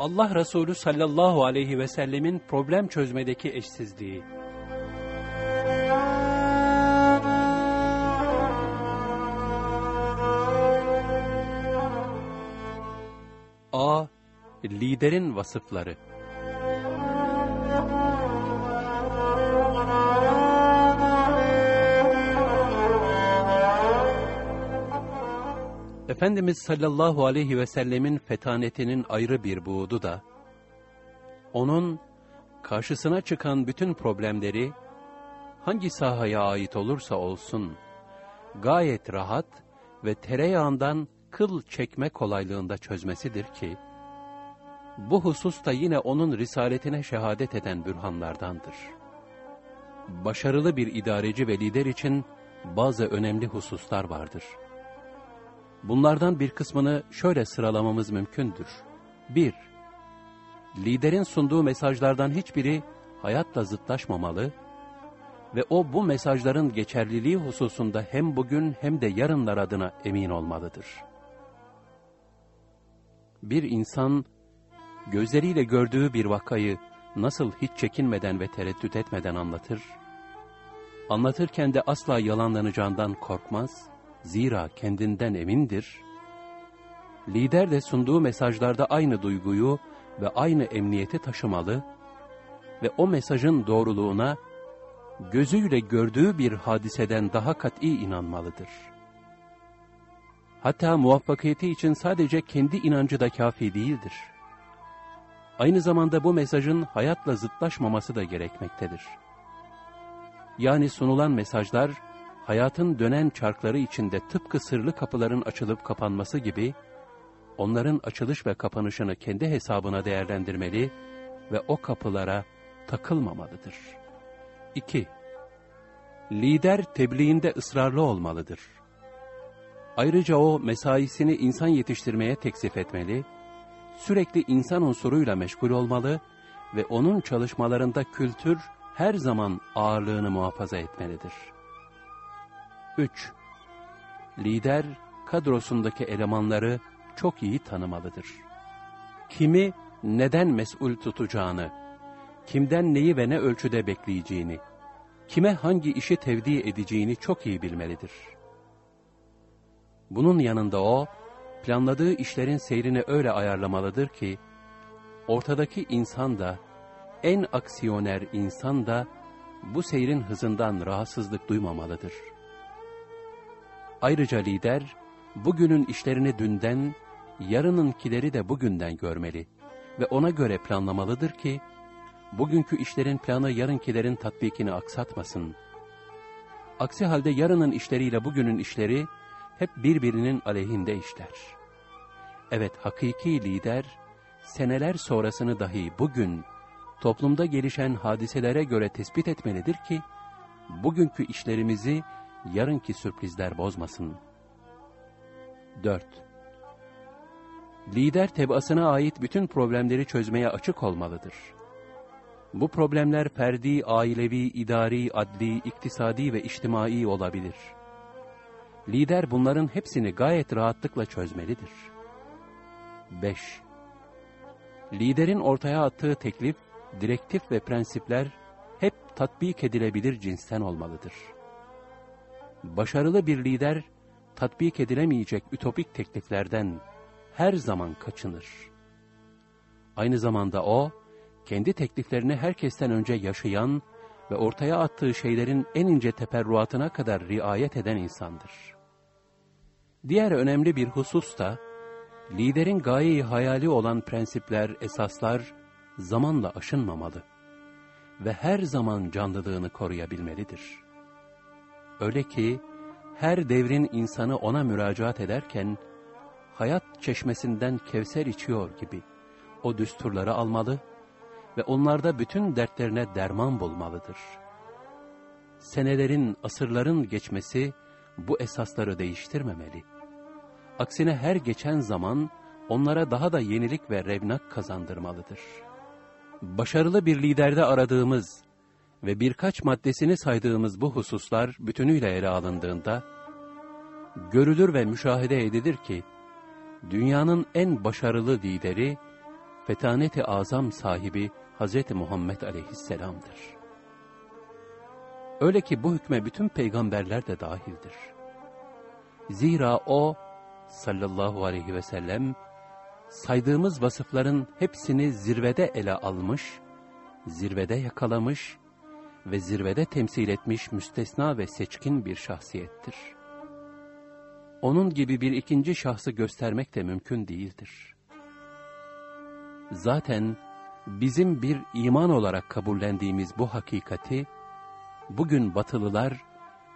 Allah Resulü sallallahu aleyhi ve sellemin problem çözmedeki eşsizliği. A. Liderin vasıfları Efendimiz sallallahu aleyhi ve sellemin fetanetinin ayrı bir buğdu da, onun karşısına çıkan bütün problemleri, hangi sahaya ait olursa olsun, gayet rahat ve tereyağından kıl çekme kolaylığında çözmesidir ki, bu husus da yine onun risaletine şehadet eden bürhanlardandır. Başarılı bir idareci ve lider için bazı önemli hususlar vardır. Bunlardan bir kısmını şöyle sıralamamız mümkündür. 1. Liderin sunduğu mesajlardan hiçbiri hayatla zıtlaşmamalı ve o bu mesajların geçerliliği hususunda hem bugün hem de yarınlar adına emin olmalıdır. Bir insan gözleriyle gördüğü bir vakayı nasıl hiç çekinmeden ve tereddüt etmeden anlatır? Anlatırken de asla yalanlanacağından korkmaz, zira kendinden emindir. Lider de sunduğu mesajlarda aynı duyguyu ve aynı emniyeti taşımalı ve o mesajın doğruluğuna gözüyle gördüğü bir hadiseden daha kat'i inanmalıdır. Hatta muvaffakiyeti için sadece kendi inancı da kafi değildir. Aynı zamanda bu mesajın hayatla zıtlaşmaması da gerekmektedir. Yani sunulan mesajlar, hayatın dönen çarkları içinde tıpkı sırlı kapıların açılıp kapanması gibi, onların açılış ve kapanışını kendi hesabına değerlendirmeli ve o kapılara takılmamalıdır. 2. Lider tebliğinde ısrarlı olmalıdır. Ayrıca o mesaisini insan yetiştirmeye teksif etmeli, sürekli insan unsuruyla meşgul olmalı ve onun çalışmalarında kültür her zaman ağırlığını muhafaza etmelidir. 3. Lider, kadrosundaki elemanları çok iyi tanımalıdır. Kimi neden mesul tutacağını, kimden neyi ve ne ölçüde bekleyeceğini, kime hangi işi tevdi edeceğini çok iyi bilmelidir. Bunun yanında o, planladığı işlerin seyrini öyle ayarlamalıdır ki, ortadaki insan da, en aksiyoner insan da, bu seyrin hızından rahatsızlık duymamalıdır. Ayrıca lider, bugünün işlerini dünden, yarınınkileri de bugünden görmeli ve ona göre planlamalıdır ki, bugünkü işlerin planı yarınkilerin tatbikini aksatmasın. Aksi halde yarının işleriyle bugünün işleri, hep birbirinin aleyhinde işler. Evet, hakiki lider, seneler sonrasını dahi bugün, toplumda gelişen hadiselere göre tespit etmelidir ki, bugünkü işlerimizi yarınki sürprizler bozmasın. 4. Lider tebaasına ait bütün problemleri çözmeye açık olmalıdır. Bu problemler ferdi, ailevi, idari, adli, iktisadi ve içtimai olabilir. Lider bunların hepsini gayet rahatlıkla çözmelidir. 5. Liderin ortaya attığı teklif, direktif ve prensipler hep tatbik edilebilir cinsten olmalıdır. Başarılı bir lider, tatbik edilemeyecek ütopik tekliflerden her zaman kaçınır. Aynı zamanda o, kendi tekliflerini herkesten önce yaşayan ve ortaya attığı şeylerin en ince teperruatına kadar riayet eden insandır. Diğer önemli bir husus da, liderin gayeyi hayali olan prensipler, esaslar zamanla aşınmamalı ve her zaman canlılığını koruyabilmelidir. Öyle ki, her devrin insanı ona müracaat ederken, hayat çeşmesinden kevser içiyor gibi o düsturları almalı ve onlarda bütün dertlerine derman bulmalıdır. Senelerin, asırların geçmesi bu esasları değiştirmemeli. Aksine her geçen zaman onlara daha da yenilik ve revnak kazandırmalıdır. Başarılı bir liderde aradığımız ve birkaç maddesini saydığımız bu hususlar bütünüyle ele alındığında, görülür ve müşahede edilir ki, dünyanın en başarılı lideri, fetanet-i azam sahibi Hz. Muhammed aleyhisselamdır. Öyle ki bu hükme bütün peygamberler de dahildir. Zira o sallallahu aleyhi ve sellem saydığımız vasıfların hepsini zirvede ele almış, zirvede yakalamış ve zirvede temsil etmiş müstesna ve seçkin bir şahsiyettir. Onun gibi bir ikinci şahsı göstermek de mümkün değildir. Zaten bizim bir iman olarak kabullendiğimiz bu hakikati, bugün batılılar,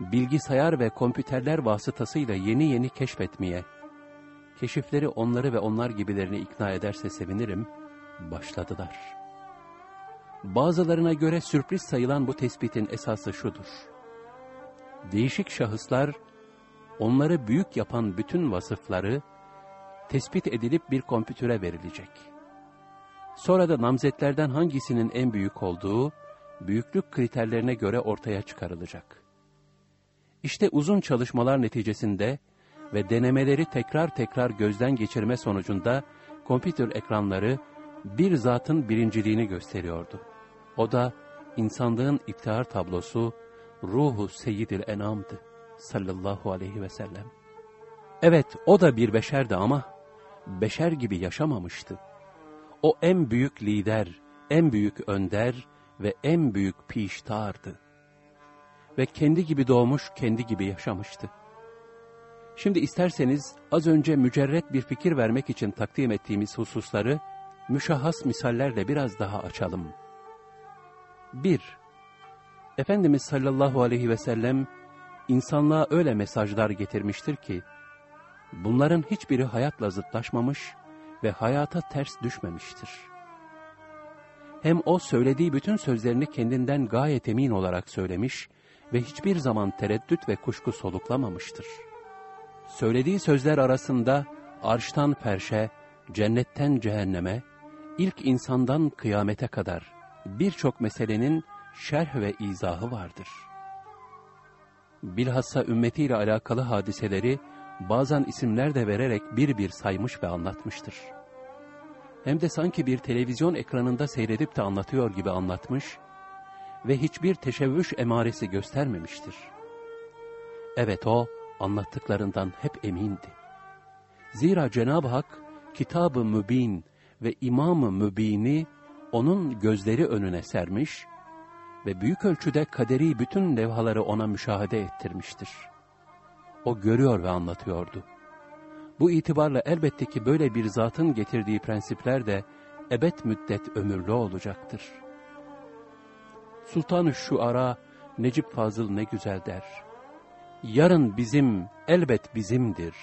bilgisayar ve kompüterler vasıtasıyla yeni yeni keşfetmeye, keşifleri onları ve onlar gibilerini ikna ederse sevinirim, başladılar. Bazılarına göre sürpriz sayılan bu tespitin esası şudur. Değişik şahıslar, onları büyük yapan bütün vasıfları, tespit edilip bir kompütüre verilecek. Sonra da namzetlerden hangisinin en büyük olduğu, büyüklük kriterlerine göre ortaya çıkarılacak. İşte uzun çalışmalar neticesinde, ve denemeleri tekrar tekrar gözden geçirme sonucunda kompütür ekranları bir zatın birinciliğini gösteriyordu. O da insanlığın iftihar tablosu ruhu seyyidil enamdı sallallahu aleyhi ve sellem. Evet o da bir beşerdi ama beşer gibi yaşamamıştı. O en büyük lider, en büyük önder ve en büyük piştardı. Ve kendi gibi doğmuş, kendi gibi yaşamıştı. Şimdi isterseniz az önce mücerret bir fikir vermek için takdim ettiğimiz hususları müşahhas misallerle biraz daha açalım. 1. Efendimiz sallallahu aleyhi ve sellem insanlığa öyle mesajlar getirmiştir ki, bunların hiçbiri hayatla zıtlaşmamış ve hayata ters düşmemiştir. Hem o söylediği bütün sözlerini kendinden gayet emin olarak söylemiş ve hiçbir zaman tereddüt ve kuşku soluklamamıştır.'' Söylediği sözler arasında arştan ferşe, cennetten cehenneme, ilk insandan kıyamete kadar birçok meselenin şerh ve izahı vardır. Bilhassa ümmetiyle alakalı hadiseleri bazen isimler de vererek bir bir saymış ve anlatmıştır. Hem de sanki bir televizyon ekranında seyredip de anlatıyor gibi anlatmış ve hiçbir teşebbüş emaresi göstermemiştir. Evet o, anlattıklarından hep emindi. Zira Cenab-ı Hak Kitab-ı Mübin ve İmam-ı Mübin'i onun gözleri önüne sermiş ve büyük ölçüde kaderi bütün levhaları ona müşahede ettirmiştir. O görüyor ve anlatıyordu. Bu itibarla elbette ki böyle bir zatın getirdiği prensipler de ebed müddet ömürlü olacaktır. Sultan-ı Şuara Necip Fazıl ne güzel der. Yarın bizim, elbet bizimdir.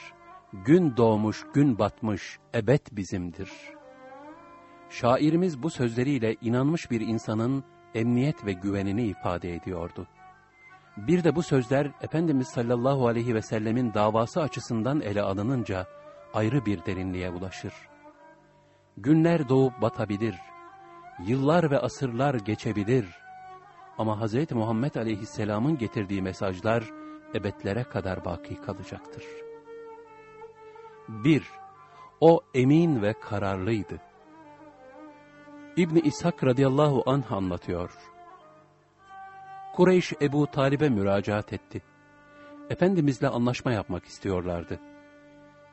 Gün doğmuş, gün batmış, ebed bizimdir. Şairimiz bu sözleriyle inanmış bir insanın emniyet ve güvenini ifade ediyordu. Bir de bu sözler Efendimiz sallallahu aleyhi ve sellemin davası açısından ele alınınca ayrı bir derinliğe ulaşır. Günler doğup batabilir, yıllar ve asırlar geçebilir ama Hz. Muhammed aleyhisselamın getirdiği mesajlar, ebedlere kadar baki kalacaktır. 1. O emin ve kararlıydı. İbni İshak radıyallahu anh anlatıyor. Kureyş Ebu Talib'e müracaat etti. Efendimizle anlaşma yapmak istiyorlardı.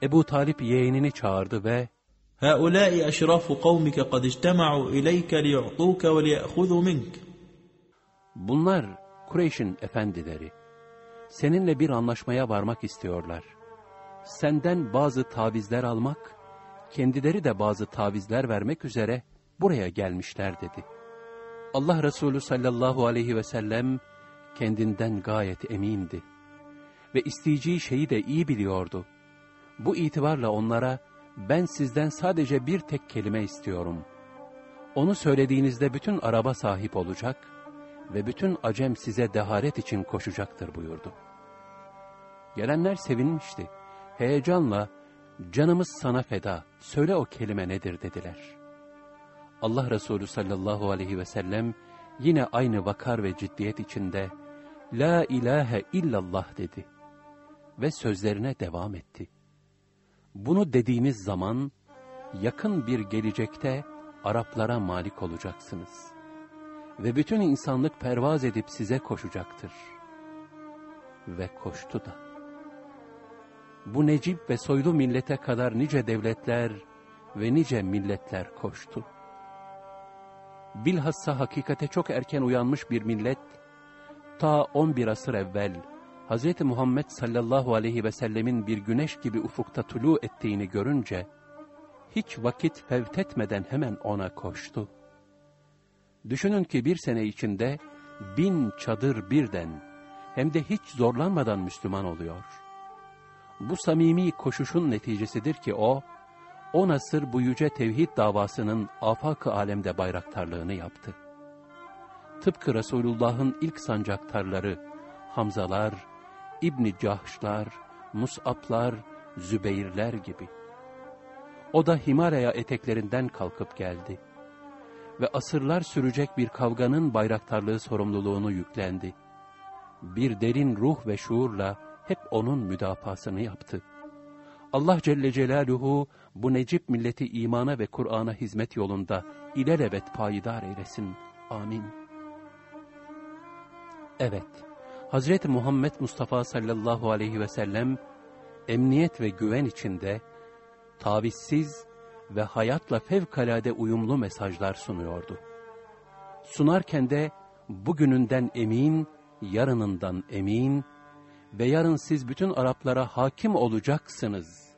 Ebu Talip yeğenini çağırdı ve هؤلاء أشراف قومك قد اجتمعوا إليك ليعطوك وليأخذوا منك Bunlar Kureyş'in efendileri seninle bir anlaşmaya varmak istiyorlar. Senden bazı tavizler almak, kendileri de bazı tavizler vermek üzere buraya gelmişler dedi. Allah Resulü sallallahu aleyhi ve sellem kendinden gayet emindi ve isteyeceği şeyi de iyi biliyordu. Bu itibarla onlara ben sizden sadece bir tek kelime istiyorum. Onu söylediğinizde bütün araba sahip olacak ve bütün acem size deharet için koşacaktır buyurdu. Gelenler sevinmişti. Heyecanla, canımız sana feda, söyle o kelime nedir dediler. Allah Resulü sallallahu aleyhi ve sellem yine aynı vakar ve ciddiyet içinde, La ilahe illallah dedi ve sözlerine devam etti. Bunu dediğimiz zaman, yakın bir gelecekte Araplara malik olacaksınız. Ve bütün insanlık pervaz edip size koşacaktır. Ve koştu da. Bu necip ve soylu millete kadar nice devletler ve nice milletler koştu. Bilhassa hakikate çok erken uyanmış bir millet, ta 11 asır evvel, Hz. Muhammed sallallahu aleyhi ve sellemin bir güneş gibi ufukta tulu ettiğini görünce, hiç vakit fevtetmeden hemen ona koştu. Düşünün ki bir sene içinde bin çadır birden, hem de hiç zorlanmadan Müslüman oluyor. Bu samimi koşuşun neticesidir ki o, o nasır bu yüce tevhid davasının afak-ı alemde bayraktarlığını yaptı. Tıpkı Resulullah'ın ilk sancaktarları, Hamzalar, İbni Cahşlar, Mus'ablar, Zübeyirler gibi. O da Himalaya eteklerinden kalkıp geldi. Ve asırlar sürecek bir kavganın bayraktarlığı sorumluluğunu yüklendi. Bir derin ruh ve şuurla hep onun müdafasını yaptı. Allah Celle Celaluhu bu necip milleti imana ve Kur'an'a hizmet yolunda ilelebet payidar eylesin. Amin. Evet, Hazreti Muhammed Mustafa sallallahu aleyhi ve sellem emniyet ve güven içinde tavizsiz ve hayatla fevkalade uyumlu mesajlar sunuyordu. Sunarken de bugününden emin, yarınından emin ve yarın siz bütün Araplara hakim olacaksınız.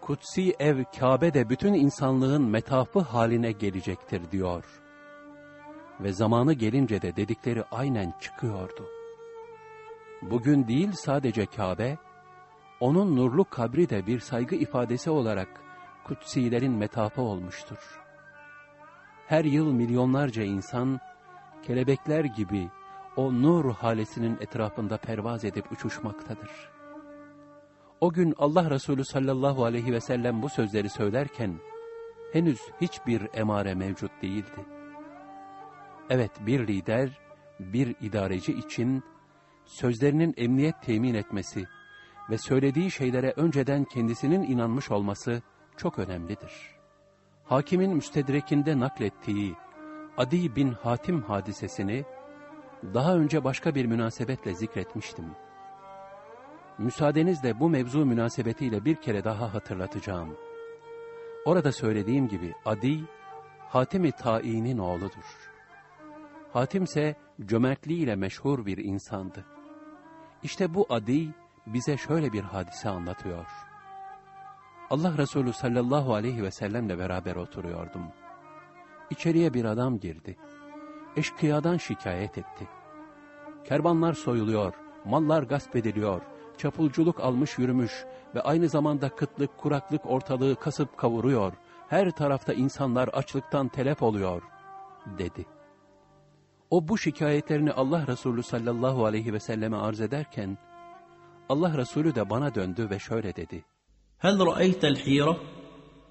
Kutsi ev Kabe de bütün insanlığın metafı haline gelecektir diyor. Ve zamanı gelince de dedikleri aynen çıkıyordu. Bugün değil sadece Kabe, onun nurlu kabri de bir saygı ifadesi olarak kutsilerin metafı olmuştur. Her yıl milyonlarca insan, kelebekler gibi o nur halesinin etrafında pervaz edip uçuşmaktadır. O gün Allah Resulü sallallahu aleyhi ve sellem bu sözleri söylerken, henüz hiçbir emare mevcut değildi. Evet bir lider, bir idareci için sözlerinin emniyet temin etmesi ve söylediği şeylere önceden kendisinin inanmış olması çok önemlidir. Hakimin müstedrekinde naklettiği Adi bin Hatim hadisesini daha önce başka bir münasebetle zikretmiştim. Müsaadenizle bu mevzu münasebetiyle bir kere daha hatırlatacağım. Orada söylediğim gibi Adi, Hatim-i Ta'i'nin oğludur. Hatim ise cömertliğiyle meşhur bir insandı. İşte bu Adi bize şöyle bir hadise anlatıyor. Allah Resulü sallallahu aleyhi ve sellemle beraber oturuyordum. İçeriye bir adam girdi Eşkıyadan şikayet etti. Kervanlar soyuluyor, mallar gasp ediliyor, çapulculuk almış yürümüş ve aynı zamanda kıtlık, kuraklık ortalığı kasıp kavuruyor. Her tarafta insanlar açlıktan telef oluyor, dedi. O bu şikayetlerini Allah Resulü sallallahu aleyhi ve selleme arz ederken, Allah Resulü de bana döndü ve şöyle dedi. هل رأيت الحيرة؟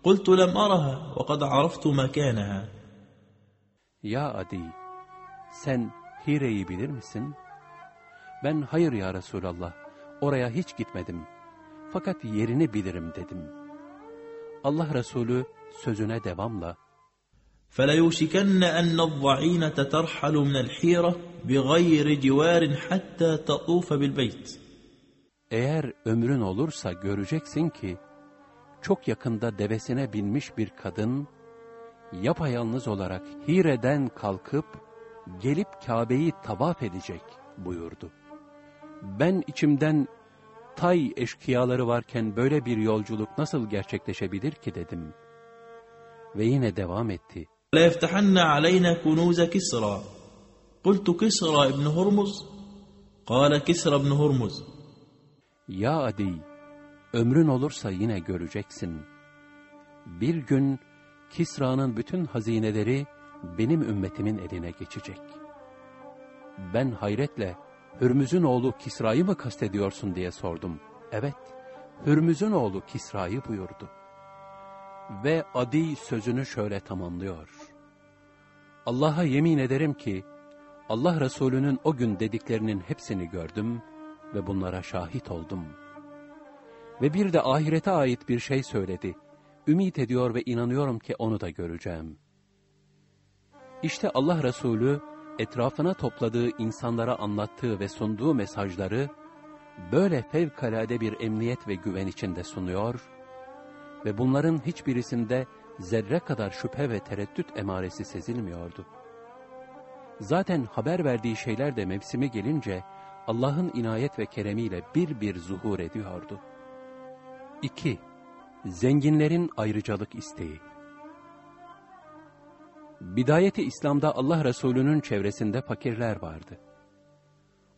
قلت لم أرها وقد عرفت مكانها Ya Adi, sen Hire'yi bilir misin? Ben hayır ya Resulallah, oraya hiç gitmedim. Fakat yerini bilirim dedim. Allah Resulü sözüne devamla, فليوشكن أن الضعينة ترحل من الحيرة بغير جوار حتى تطوف بالبيت Eğer ömrün olursa göreceksin ki, çok yakında devesine binmiş bir kadın, yapayalnız olarak Hire'den kalkıp, gelip Kabe'yi tavaf edecek buyurdu. Ben içimden Tay eşkıyaları varken böyle bir yolculuk nasıl gerçekleşebilir ki dedim. Ve yine devam etti. La yeftahanna aleyna kunuza Kisra. Kultu Kisra ibn Hurmuz. Kale Kisra ibn Hurmuz. Ya Adi, ömrün olursa yine göreceksin. Bir gün Kisra'nın bütün hazineleri benim ümmetimin eline geçecek. Ben hayretle, Hürmüz'ün oğlu Kisra'yı mı kastediyorsun diye sordum. Evet, Hürmüz'ün oğlu Kisra'yı buyurdu. Ve Adi sözünü şöyle tamamlıyor. Allah'a yemin ederim ki, Allah Resulü'nün o gün dediklerinin hepsini gördüm ve bunlara şahit oldum. Ve bir de ahirete ait bir şey söyledi. Ümit ediyor ve inanıyorum ki onu da göreceğim. İşte Allah Resulü etrafına topladığı insanlara anlattığı ve sunduğu mesajları böyle fevkalade bir emniyet ve güven içinde sunuyor ve bunların hiçbirisinde zerre kadar şüphe ve tereddüt emaresi sezilmiyordu. Zaten haber verdiği şeyler de mevsimi gelince Allah'ın inayet ve keremiyle bir bir zuhur ediyordu. 2. Zenginlerin ayrıcalık isteği Bidayeti İslam'da Allah Resulü'nün çevresinde fakirler vardı.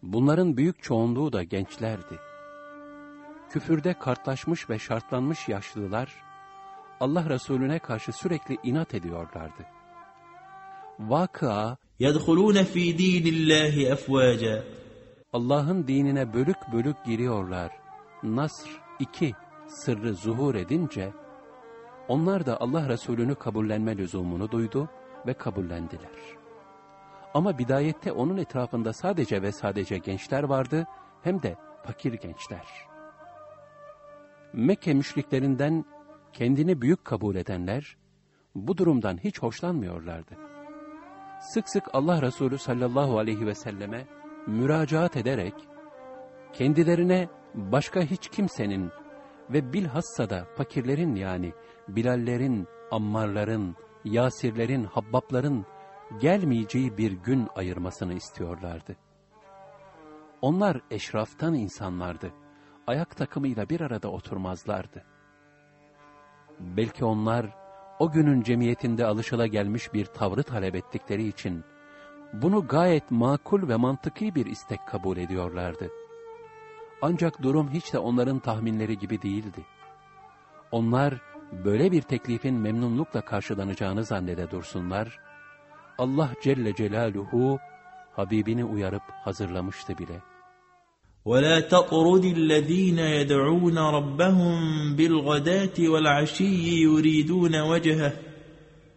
Bunların büyük çoğunluğu da gençlerdi. Küfürde kartlaşmış ve şartlanmış yaşlılar, Allah Resulüne karşı sürekli inat ediyorlardı. Vakıa, يَدْخُلُونَ ف۪ي د۪ينِ اللّٰهِ اَفْوَاجًا Allah'ın dinine bölük bölük giriyorlar. Nasr 2 sırrı zuhur edince, onlar da Allah Resulü'nü kabullenme lüzumunu duydu ve kabullendiler. Ama bidayette onun etrafında sadece ve sadece gençler vardı, hem de fakir gençler. Mekke müşriklerinden kendini büyük kabul edenler, bu durumdan hiç hoşlanmıyorlardı. Sık sık Allah Resulü sallallahu aleyhi ve selleme müracaat ederek, kendilerine başka hiç kimsenin ve bilhassa da fakirlerin yani Bilallerin, Ammarların, Yasirlerin, Habbapların gelmeyeceği bir gün ayırmasını istiyorlardı. Onlar eşraftan insanlardı. Ayak takımıyla bir arada oturmazlardı. Belki onlar o günün cemiyetinde alışılagelmiş bir tavrı talep ettikleri için bunu gayet makul ve mantıki bir istek kabul ediyorlardı. Ancak durum hiç de onların tahminleri gibi değildi. Onlar böyle bir teklifin memnunlukla karşılanacağını zannede dursunlar, Allah Celle Celaluhu Habibini uyarıp hazırlamıştı bile. وَلَا تَطْرُدِ الَّذ۪ينَ يَدْعُونَ رَبَّهُمْ بِالْغَدَاةِ وَالْعَشِيِّ يُرِيدُونَ وَجْهَهُ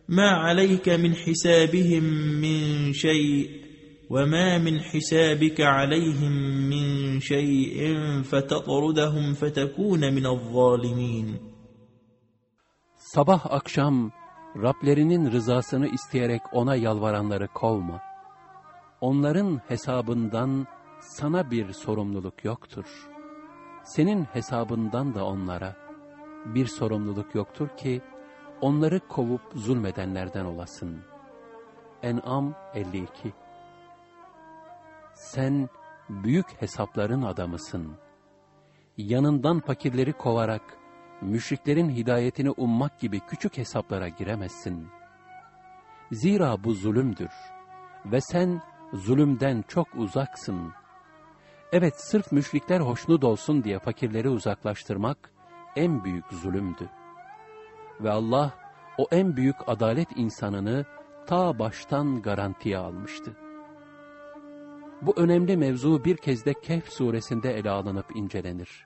مَا عَلَيْكَ مِنْ حِسَابِهِمْ مِنْ شَيْءٍ وَمَا مِنْ حِسَابِكَ عَلَيْهِمْ مِنْ شَيْءٍ فَتَطْرُدَهُمْ فَتَكُونَ مِنَ الظَّالِمِينَ Sabah akşam Rablerinin rızasını isteyerek ona yalvaranları kovma. Onların hesabından sana bir sorumluluk yoktur. Senin hesabından da onlara bir sorumluluk yoktur ki onları kovup zulmedenlerden olasın. En'am 52 Sen büyük hesapların adamısın. Yanından fakirleri kovarak, müşriklerin hidayetini ummak gibi küçük hesaplara giremezsin. Zira bu zulümdür ve sen zulümden çok uzaksın. Evet sırf müşrikler hoşnut olsun diye fakirleri uzaklaştırmak en büyük zulümdü. Ve Allah o en büyük adalet insanını ta baştan garantiye almıştı. Bu önemli mevzu bir kez de Kehf suresinde ele alınıp incelenir.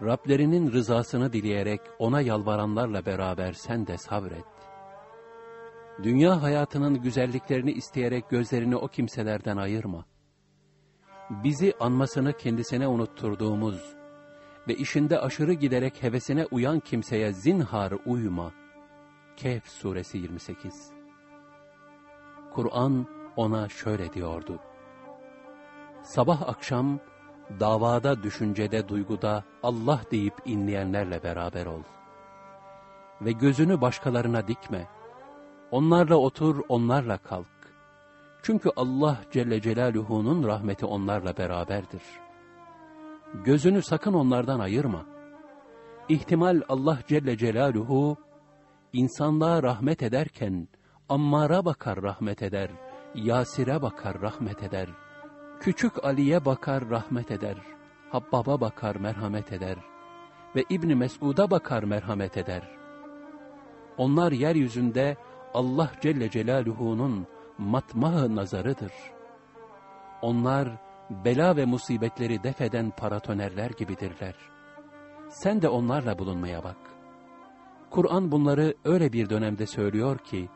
Rablerinin rızasını dileyerek ona yalvaranlarla beraber sen de sabret. Dünya hayatının güzelliklerini isteyerek gözlerini o kimselerden ayırma. Bizi anmasını kendisine unutturduğumuz ve işinde aşırı giderek hevesine uyan kimseye zinhar uyma. Kehf suresi 28 Kur'an ona şöyle diyordu. Sabah akşam, davada, düşüncede, duyguda Allah deyip inleyenlerle beraber ol. Ve gözünü başkalarına dikme. Onlarla otur, onlarla kalk. Çünkü Allah Celle Celaluhu'nun rahmeti onlarla beraberdir. Gözünü sakın onlardan ayırma. İhtimal Allah Celle Celaluhu, insanlığa rahmet ederken, Ammar'a bakar rahmet eder, Yasir'e bakar rahmet eder, Küçük Ali'ye bakar rahmet eder, Habbab'a bakar merhamet eder ve İbni Mesud'a bakar merhamet eder. Onlar yeryüzünde Allah Celle Celaluhu'nun matmah nazarıdır. Onlar bela ve musibetleri defeden paratonerler gibidirler. Sen de onlarla bulunmaya bak. Kur'an bunları öyle bir dönemde söylüyor ki,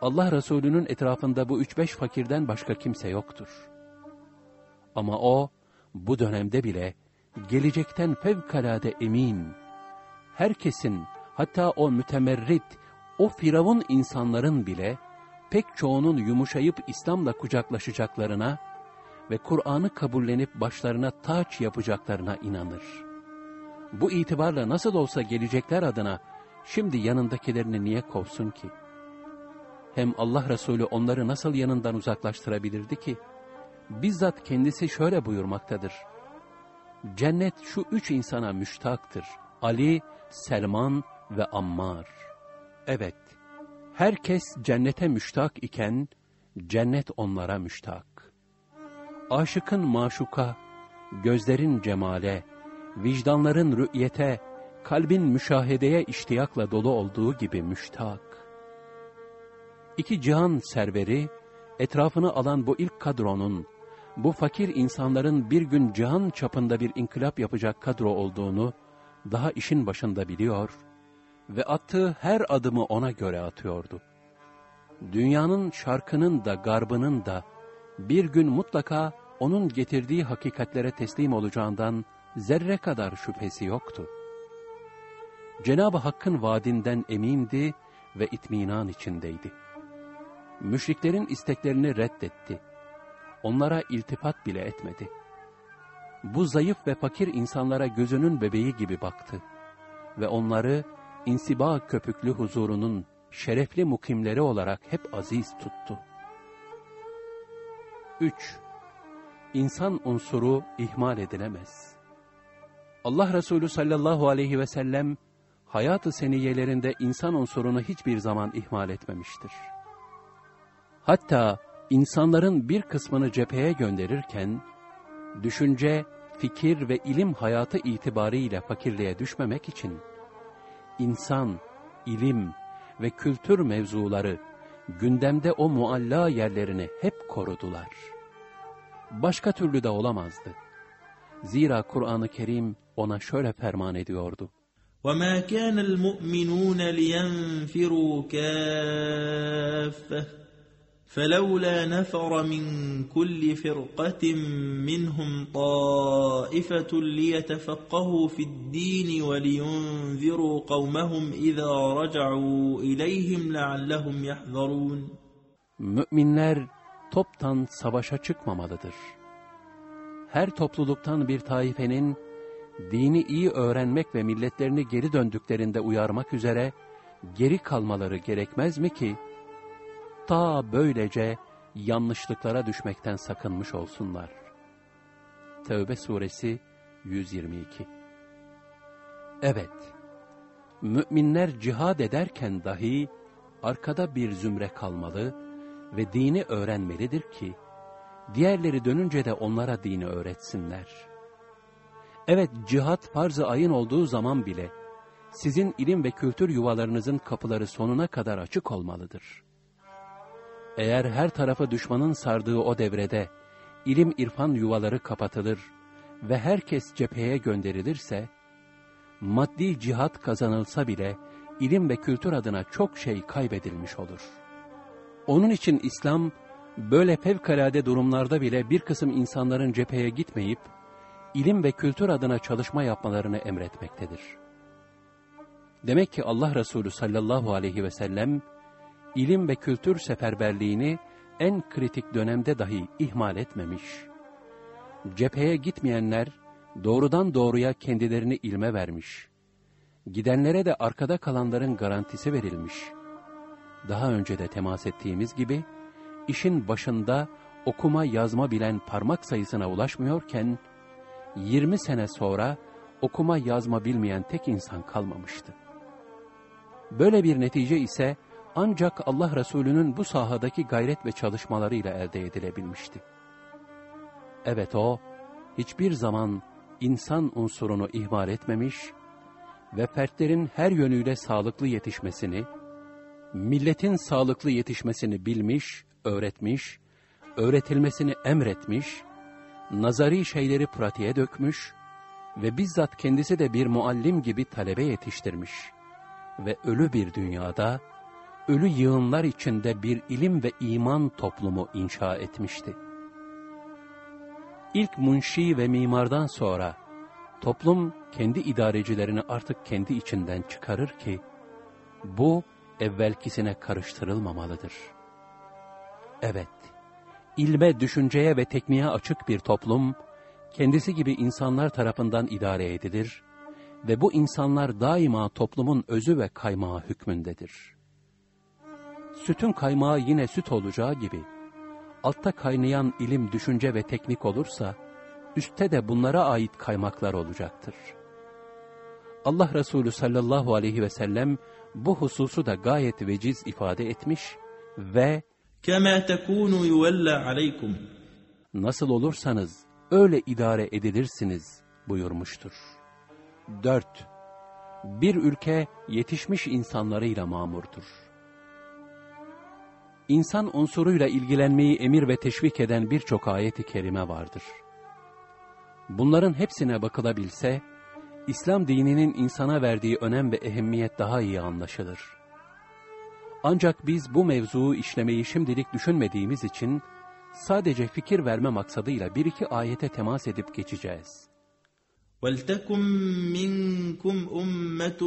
Allah Resulü'nün etrafında bu üç beş fakirden başka kimse yoktur. Ama o, bu dönemde bile gelecekten fevkalade emin, herkesin, hatta o mütemerrit, o firavun insanların bile, pek çoğunun yumuşayıp İslam'la kucaklaşacaklarına ve Kur'an'ı kabullenip başlarına taç yapacaklarına inanır. Bu itibarla nasıl olsa gelecekler adına şimdi yanındakilerini niye kovsun ki? Hem Allah Resulü onları nasıl yanından uzaklaştırabilirdi ki? Bizzat kendisi şöyle buyurmaktadır. Cennet şu üç insana müştaktır. Ali, Selman ve Ammar. Evet, herkes cennete müştak iken, cennet onlara müştak. Aşıkın maşuka, gözlerin cemale, vicdanların rü'yete, kalbin müşahedeye iştiyakla dolu olduğu gibi müştak. İki cihan serveri, etrafını alan bu ilk kadronun, bu fakir insanların bir gün cihan çapında bir inkılap yapacak kadro olduğunu, daha işin başında biliyor ve attığı her adımı ona göre atıyordu. Dünyanın şarkının da garbının da bir gün mutlaka onun getirdiği hakikatlere teslim olacağından zerre kadar şüphesi yoktu. Cenab-ı Hakk'ın vaadinden emindi ve itminan içindeydi. Müşriklerin isteklerini reddetti. Onlara iltifat bile etmedi. Bu zayıf ve fakir insanlara gözünün bebeği gibi baktı ve onları insiba köpüklü huzurunun şerefli mukimleri olarak hep aziz tuttu. 3. İnsan unsuru ihmal edilemez. Allah Resulü sallallahu aleyhi ve sellem, hayatı seniyelerinde insan unsurunu hiçbir zaman ihmal etmemiştir. Hatta insanların bir kısmını cepheye gönderirken, düşünce, fikir ve ilim hayatı itibariyle fakirliğe düşmemek için, insan, ilim ve kültür mevzuları gündemde o mualla yerlerini hep korudular. Başka türlü de olamazdı. Zira Kur'an-ı Kerim ona şöyle ferman ediyordu. وَمَا كَانَ الْمُؤْمِنُونَ لِيَنْفِرُوا كَافَّةً فلولا نفر من كل فرقة منهم طائفة ليتفقهوا في الدين ولينذروا قومهم إذا رجعوا إليهم لعلهم يحذرون Müminler toptan savaşa çıkmamalıdır. Her topluluktan bir taifenin dini iyi öğrenmek ve milletlerini geri döndüklerinde uyarmak üzere geri kalmaları gerekmez mi ki? ta böylece yanlışlıklara düşmekten sakınmış olsunlar. Tevbe suresi 122 Evet, müminler cihad ederken dahi arkada bir zümre kalmalı ve dini öğrenmelidir ki, diğerleri dönünce de onlara dini öğretsinler. Evet, cihat farz-ı ayın olduğu zaman bile, sizin ilim ve kültür yuvalarınızın kapıları sonuna kadar açık olmalıdır.'' Eğer her tarafı düşmanın sardığı o devrede, ilim irfan yuvaları kapatılır ve herkes cepheye gönderilirse, maddi cihat kazanılsa bile, ilim ve kültür adına çok şey kaybedilmiş olur. Onun için İslam, böyle fevkalade durumlarda bile bir kısım insanların cepheye gitmeyip, ilim ve kültür adına çalışma yapmalarını emretmektedir. Demek ki Allah Resulü sallallahu aleyhi ve sellem, ilim ve kültür seferberliğini en kritik dönemde dahi ihmal etmemiş. Cepheye gitmeyenler doğrudan doğruya kendilerini ilme vermiş. Gidenlere de arkada kalanların garantisi verilmiş. Daha önce de temas ettiğimiz gibi, işin başında okuma yazma bilen parmak sayısına ulaşmıyorken, 20 sene sonra okuma yazma bilmeyen tek insan kalmamıştı. Böyle bir netice ise, ancak Allah Resulü'nün bu sahadaki gayret ve çalışmalarıyla elde edilebilmişti. Evet o, hiçbir zaman insan unsurunu ihmal etmemiş ve fertlerin her yönüyle sağlıklı yetişmesini, milletin sağlıklı yetişmesini bilmiş, öğretmiş, öğretilmesini emretmiş, nazari şeyleri pratiğe dökmüş ve bizzat kendisi de bir muallim gibi talebe yetiştirmiş ve ölü bir dünyada, ölü yığınlar içinde bir ilim ve iman toplumu inşa etmişti. İlk munşi ve mimardan sonra, toplum kendi idarecilerini artık kendi içinden çıkarır ki, bu evvelkisine karıştırılmamalıdır. Evet, ilme, düşünceye ve tekniğe açık bir toplum, kendisi gibi insanlar tarafından idare edilir ve bu insanlar daima toplumun özü ve kaymağı hükmündedir Sütün kaymağı yine süt olacağı gibi, altta kaynayan ilim, düşünce ve teknik olursa, üstte de bunlara ait kaymaklar olacaktır. Allah Resulü sallallahu aleyhi ve sellem bu hususu da gayet veciz ifade etmiş ve كَمَا تَكُونُوا يُوَلَّى عَلَيْكُمْ nasıl olursanız öyle idare edilirsiniz buyurmuştur. 4. Bir ülke yetişmiş insanlarıyla mamurdur. İnsan unsuruyla ilgilenmeyi emir ve teşvik eden birçok ayet-i kerime vardır. Bunların hepsine bakılabilse, İslam dininin insana verdiği önem ve ehemmiyet daha iyi anlaşılır. Ancak biz bu mevzuu işlemeyi şimdilik düşünmediğimiz için, sadece fikir verme maksadıyla bir iki ayete temas edip geçeceğiz. وَلْتَكُنْ مِنْكُمْ أُمَّةٌ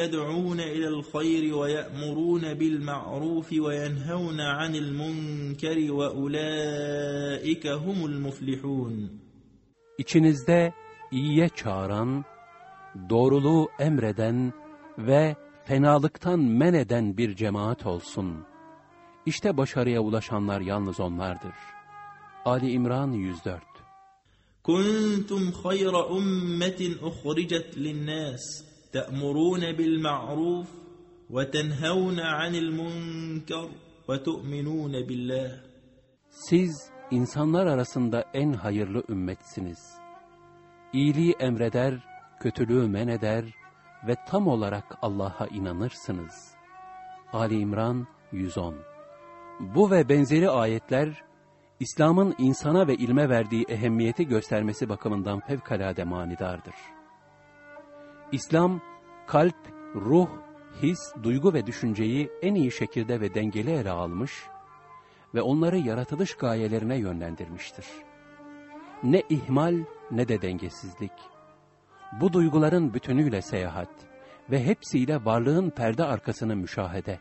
يَدْعُونَ إِلَى الْخَيْرِ وَيَأْمُرُونَ بِالْمَعْرُوفِ وَيَنْهَوْنَ عَنِ الْمُنْكَرِ وَأُولَٰئِكَ هُمُ الْمُفْلِحُونَ İçinizde iyiye çağıran, doğruluğu emreden ve fenalıktan men eden bir cemaat olsun. İşte başarıya ulaşanlar yalnız onlardır. Ali İmran 104 كنتم خير أمة أخرجت للناس تأمرون بالمعروف وتنهون عن المنكر وتؤمنون بالله Siz insanlar arasında en hayırlı ümmetsiniz. İyiliği emreder, kötülüğü men eder ve tam olarak Allah'a inanırsınız. Ali İmran 110 Bu ve benzeri ayetler, İslam'ın insana ve ilme verdiği ehemmiyeti göstermesi bakımından fevkalade manidardır. İslam, kalp, ruh, his, duygu ve düşünceyi en iyi şekilde ve dengeli ele almış ve onları yaratılış gayelerine yönlendirmiştir. Ne ihmal ne de dengesizlik. Bu duyguların bütünüyle seyahat ve hepsiyle varlığın perde arkasını müşahede.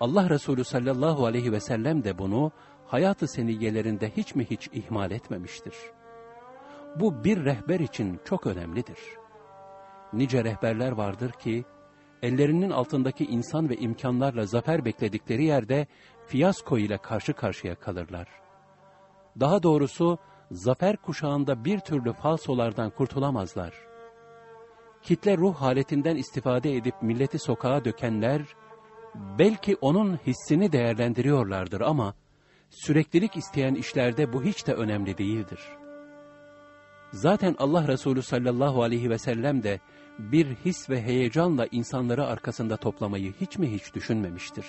Allah Resulü sallallahu aleyhi ve sellem de bunu hayatı seniyelerinde hiç mi hiç ihmal etmemiştir. Bu bir rehber için çok önemlidir. Nice rehberler vardır ki, ellerinin altındaki insan ve imkanlarla zafer bekledikleri yerde fiyasko ile karşı karşıya kalırlar. Daha doğrusu, zafer kuşağında bir türlü falsolardan kurtulamazlar. Kitle ruh haletinden istifade edip milleti sokağa dökenler, belki onun hissini değerlendiriyorlardır ama, süreklilik isteyen işlerde bu hiç de önemli değildir. Zaten Allah Resulü sallallahu aleyhi ve sellem de bir his ve heyecanla insanları arkasında toplamayı hiç mi hiç düşünmemiştir.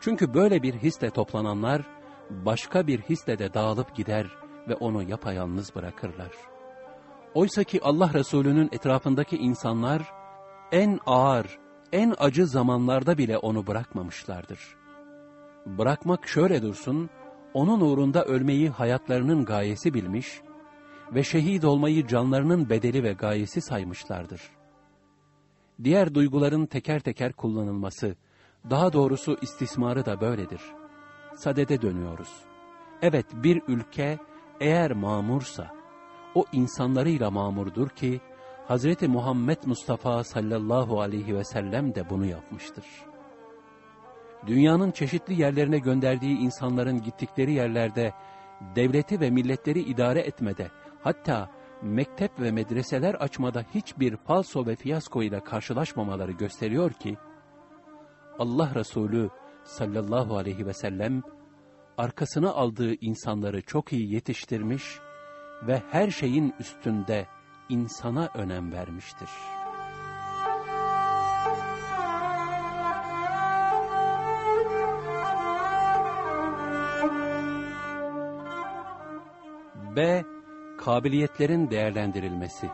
Çünkü böyle bir hisle toplananlar, başka bir hisle de dağılıp gider ve onu yapayalnız bırakırlar. Oysa ki Allah Resulü'nün etrafındaki insanlar, en ağır, en acı zamanlarda bile onu bırakmamışlardır. Bırakmak şöyle dursun, onun uğrunda ölmeyi hayatlarının gayesi bilmiş ve şehit olmayı canlarının bedeli ve gayesi saymışlardır. Diğer duyguların teker teker kullanılması, daha doğrusu istismarı da böyledir. Sadede dönüyoruz. Evet bir ülke eğer mamursa, o insanlarıyla mamurdur ki, Hazreti Muhammed Mustafa sallallahu aleyhi ve sellem de bunu yapmıştır. Dünyanın çeşitli yerlerine gönderdiği insanların gittikleri yerlerde, devleti ve milletleri idare etmede, hatta mektep ve medreseler açmada hiçbir falso ve fiyasko ile karşılaşmamaları gösteriyor ki, Allah Resulü sallallahu aleyhi ve sellem, arkasına aldığı insanları çok iyi yetiştirmiş ve her şeyin üstünde insana önem vermiştir. B. Kabiliyetlerin değerlendirilmesi.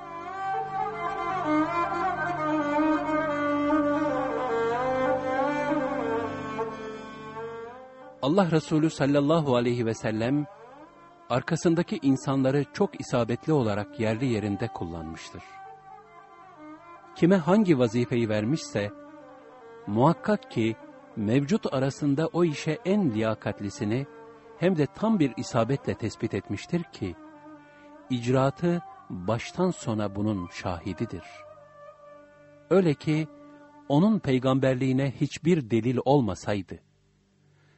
Allah Resulü sallallahu aleyhi ve sellem, arkasındaki insanları çok isabetli olarak yerli yerinde kullanmıştır. Kime hangi vazifeyi vermişse, muhakkak ki mevcut arasında o işe en liyakatlisini hem de tam bir isabetle tespit etmiştir ki, icraatı baştan sona bunun şahididir. Öyle ki, onun peygamberliğine hiçbir delil olmasaydı,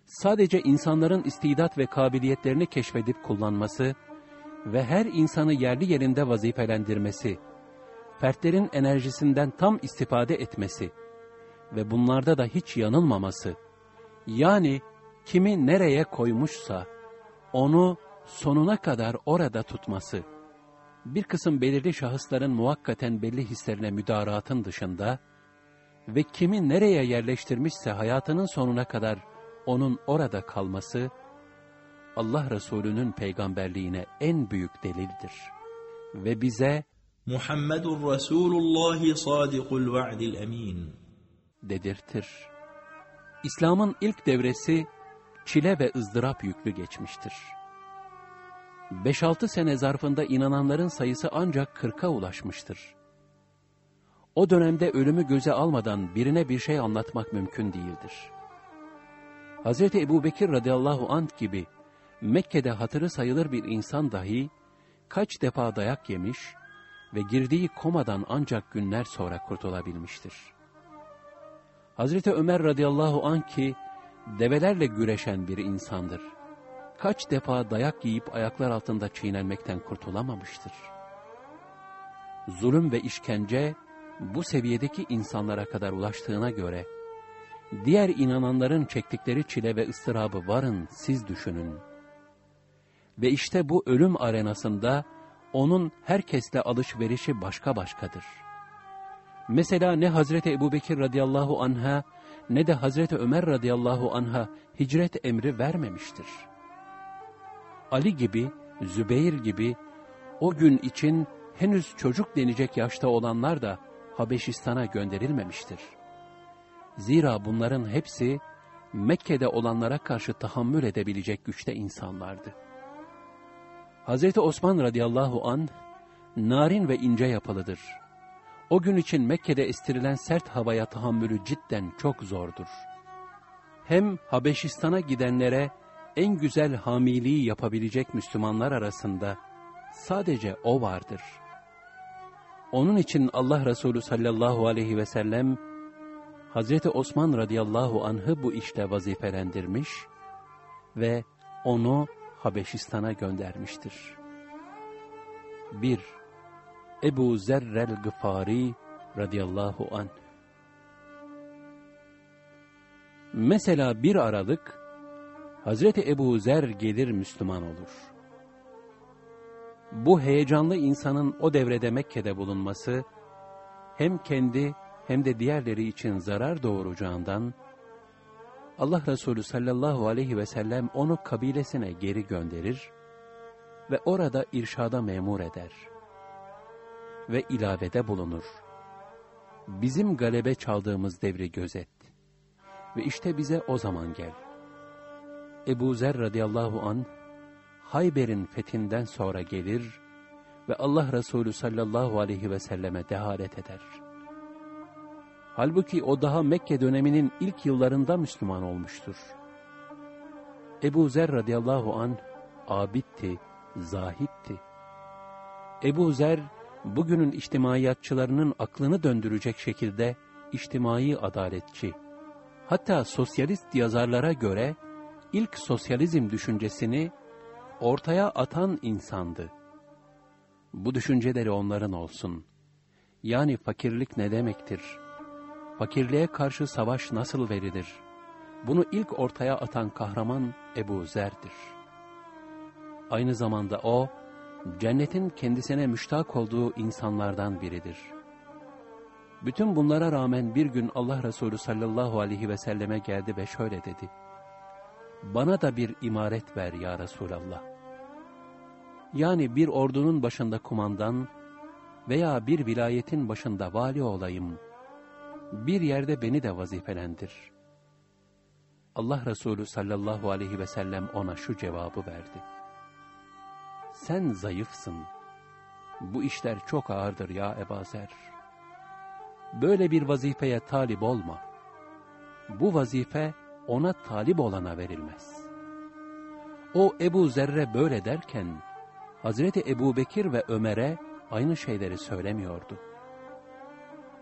sadece insanların istidat ve kabiliyetlerini keşfedip kullanması ve her insanı yerli yerinde vazifelendirmesi, fertlerin enerjisinden tam istifade etmesi ve bunlarda da hiç yanılmaması, yani kimi nereye koymuşsa, onu sonuna kadar orada tutması, bir kısım belirli şahısların muhakkaten belli hislerine müdaratın dışında ve kimi nereye yerleştirmişse hayatının sonuna kadar onun orada kalması, Allah Resulü'nün peygamberliğine en büyük delildir. Ve bize Muhammedur Resulullah sadikul va'dil emin dedirtir. İslam'ın ilk devresi çile ve ızdırap yüklü geçmiştir. 5-6 sene zarfında inananların sayısı ancak 40'a ulaşmıştır. O dönemde ölümü göze almadan birine bir şey anlatmak mümkün değildir. Hz. Ebu Bekir radıyallahu anh gibi Mekke'de hatırı sayılır bir insan dahi kaç defa dayak yemiş ve girdiği komadan ancak günler sonra kurtulabilmiştir. Hazreti Ömer radıyallahu anh ki develerle güreşen bir insandır. Kaç defa dayak yiyip ayaklar altında çiğnenmekten kurtulamamıştır. Zulüm ve işkence bu seviyedeki insanlara kadar ulaştığına göre, diğer inananların çektikleri çile ve ıstırabı varın siz düşünün. Ve işte bu ölüm arenasında onun herkesle alışverişi başka başkadır. Mesela ne Hazreti Ebubekir radıyallahu anha ne de Hazreti Ömer radıyallahu anha hicret emri vermemiştir. Ali gibi, Zübeyir gibi o gün için henüz çocuk denecek yaşta olanlar da Habeşistan'a gönderilmemiştir. Zira bunların hepsi Mekke'de olanlara karşı tahammül edebilecek güçte insanlardı. Hz. Osman radıyallahu an narin ve ince yapılıdır. O gün için Mekke'de estirilen sert havaya tahammülü cidden çok zordur. Hem Habeşistan'a gidenlere en güzel hamiliği yapabilecek Müslümanlar arasında sadece o vardır. Onun için Allah Resulü sallallahu aleyhi ve sellem Hazreti Osman radıyallahu anh'ı bu işle vazifelendirmiş ve onu Habeşistan'a göndermiştir. 1. Ebu Zerrel Gıfari radıyallahu anh Mesela bir Aralık Hazreti Ebu Zer gelir Müslüman olur. Bu heyecanlı insanın o devrede Mekke'de bulunması hem kendi hem de diğerleri için zarar doğuracağından Allah Resulü sallallahu aleyhi ve sellem onu kabilesine geri gönderir ve orada irşada memur eder. Ve ilavede bulunur. Bizim galebe çaldığımız devri gözet. Ve işte bize o zaman gel. Ebu Zer radıyallahu an Hayber'in fethinden sonra gelir ve Allah Resulü sallallahu aleyhi ve selleme dehalet eder.'' Halbuki o daha Mekke döneminin ilk yıllarında Müslüman olmuştur. Ebu Zer radıyallahu an abitti, zahitti. Ebu Zer, bugünün içtimaiyatçılarının aklını döndürecek şekilde içtimai adaletçi, hatta sosyalist yazarlara göre ilk sosyalizm düşüncesini ortaya atan insandı. Bu düşünceleri onların olsun. Yani fakirlik ne demektir? Fakirliğe karşı savaş nasıl verilir? Bunu ilk ortaya atan kahraman Ebu Zer'dir. Aynı zamanda o, cennetin kendisine müştak olduğu insanlardan biridir. Bütün bunlara rağmen bir gün Allah Resulü sallallahu aleyhi ve selleme geldi ve şöyle dedi. Bana da bir imaret ver ya Resulallah. Yani bir ordunun başında kumandan veya bir vilayetin başında vali olayım. Bir yerde beni de vazifelendir. Allah Resulü sallallahu aleyhi ve sellem ona şu cevabı verdi. Sen zayıfsın. Bu işler çok ağırdır ya Ebazer. Böyle bir vazifeye talip olma. Bu vazife ona talip olana verilmez. O Ebu Zerre böyle derken, Hazreti Ebu Bekir ve Ömer'e aynı şeyleri söylemiyordu.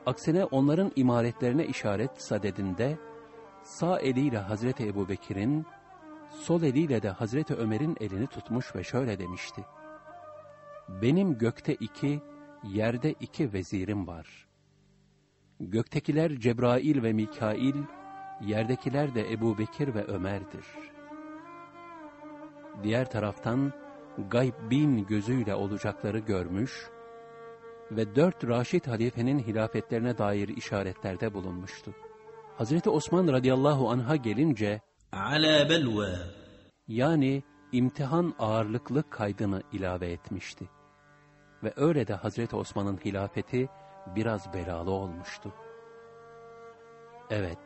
Aksine onların imaretlerine işaret sadedinde, sağ eliyle Hazreti Ebu Bekir'in, sol eliyle de Hazreti Ömer'in elini tutmuş ve şöyle demişti. Benim gökte iki, yerde iki vezirim var. Göktekiler Cebrail ve Mikail, yerdekiler de Ebu Bekir ve Ömer'dir. Diğer taraftan, gaybin gözüyle olacakları görmüş ve dört Raşid halifenin hilafetlerine dair işaretlerde bulunmuştu. Hazreti Osman radıyallahu anh'a gelince, ala belva yani imtihan ağırlıklı kaydını ilave etmişti. Ve öyle de Hazreti Osman'ın hilafeti biraz belalı olmuştu. Evet,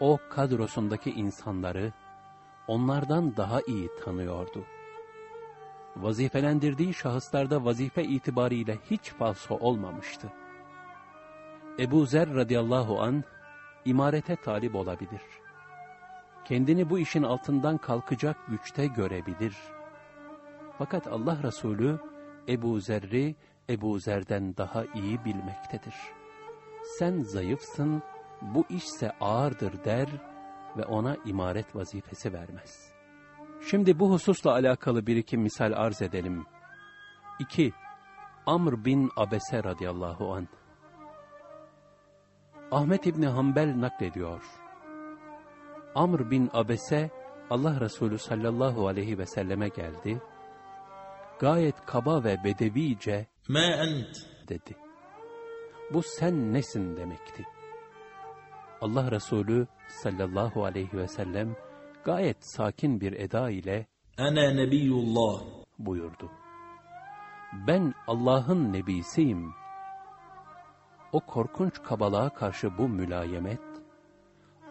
o kadrosundaki insanları onlardan daha iyi tanıyordu. Vazifelendirdiği şahıslarda vazife itibariyle hiç falso olmamıştı. Ebu Zer radıyallahu an imarete talip olabilir.'' Kendini bu işin altından kalkacak güçte görebilir. Fakat Allah Resulü Ebu Zer'i Ebu Zer'den daha iyi bilmektedir. Sen zayıfsın, bu işse ağırdır der ve ona imaret vazifesi vermez. Şimdi bu hususla alakalı bir iki misal arz edelim. 2. Amr bin Abese radıyallahu an. Ahmet İbni Hanbel naklediyor. Amr bin Abese Allah Resulü sallallahu aleyhi ve selleme geldi. Gayet kaba ve bedevice "Me ent" dedi. Bu sen nesin demekti. Allah Resulü sallallahu aleyhi ve sellem gayet sakin bir eda ile "Ene nebiyullah" buyurdu. Ben Allah'ın nebisiyim. O korkunç kabalığa karşı bu mülayemet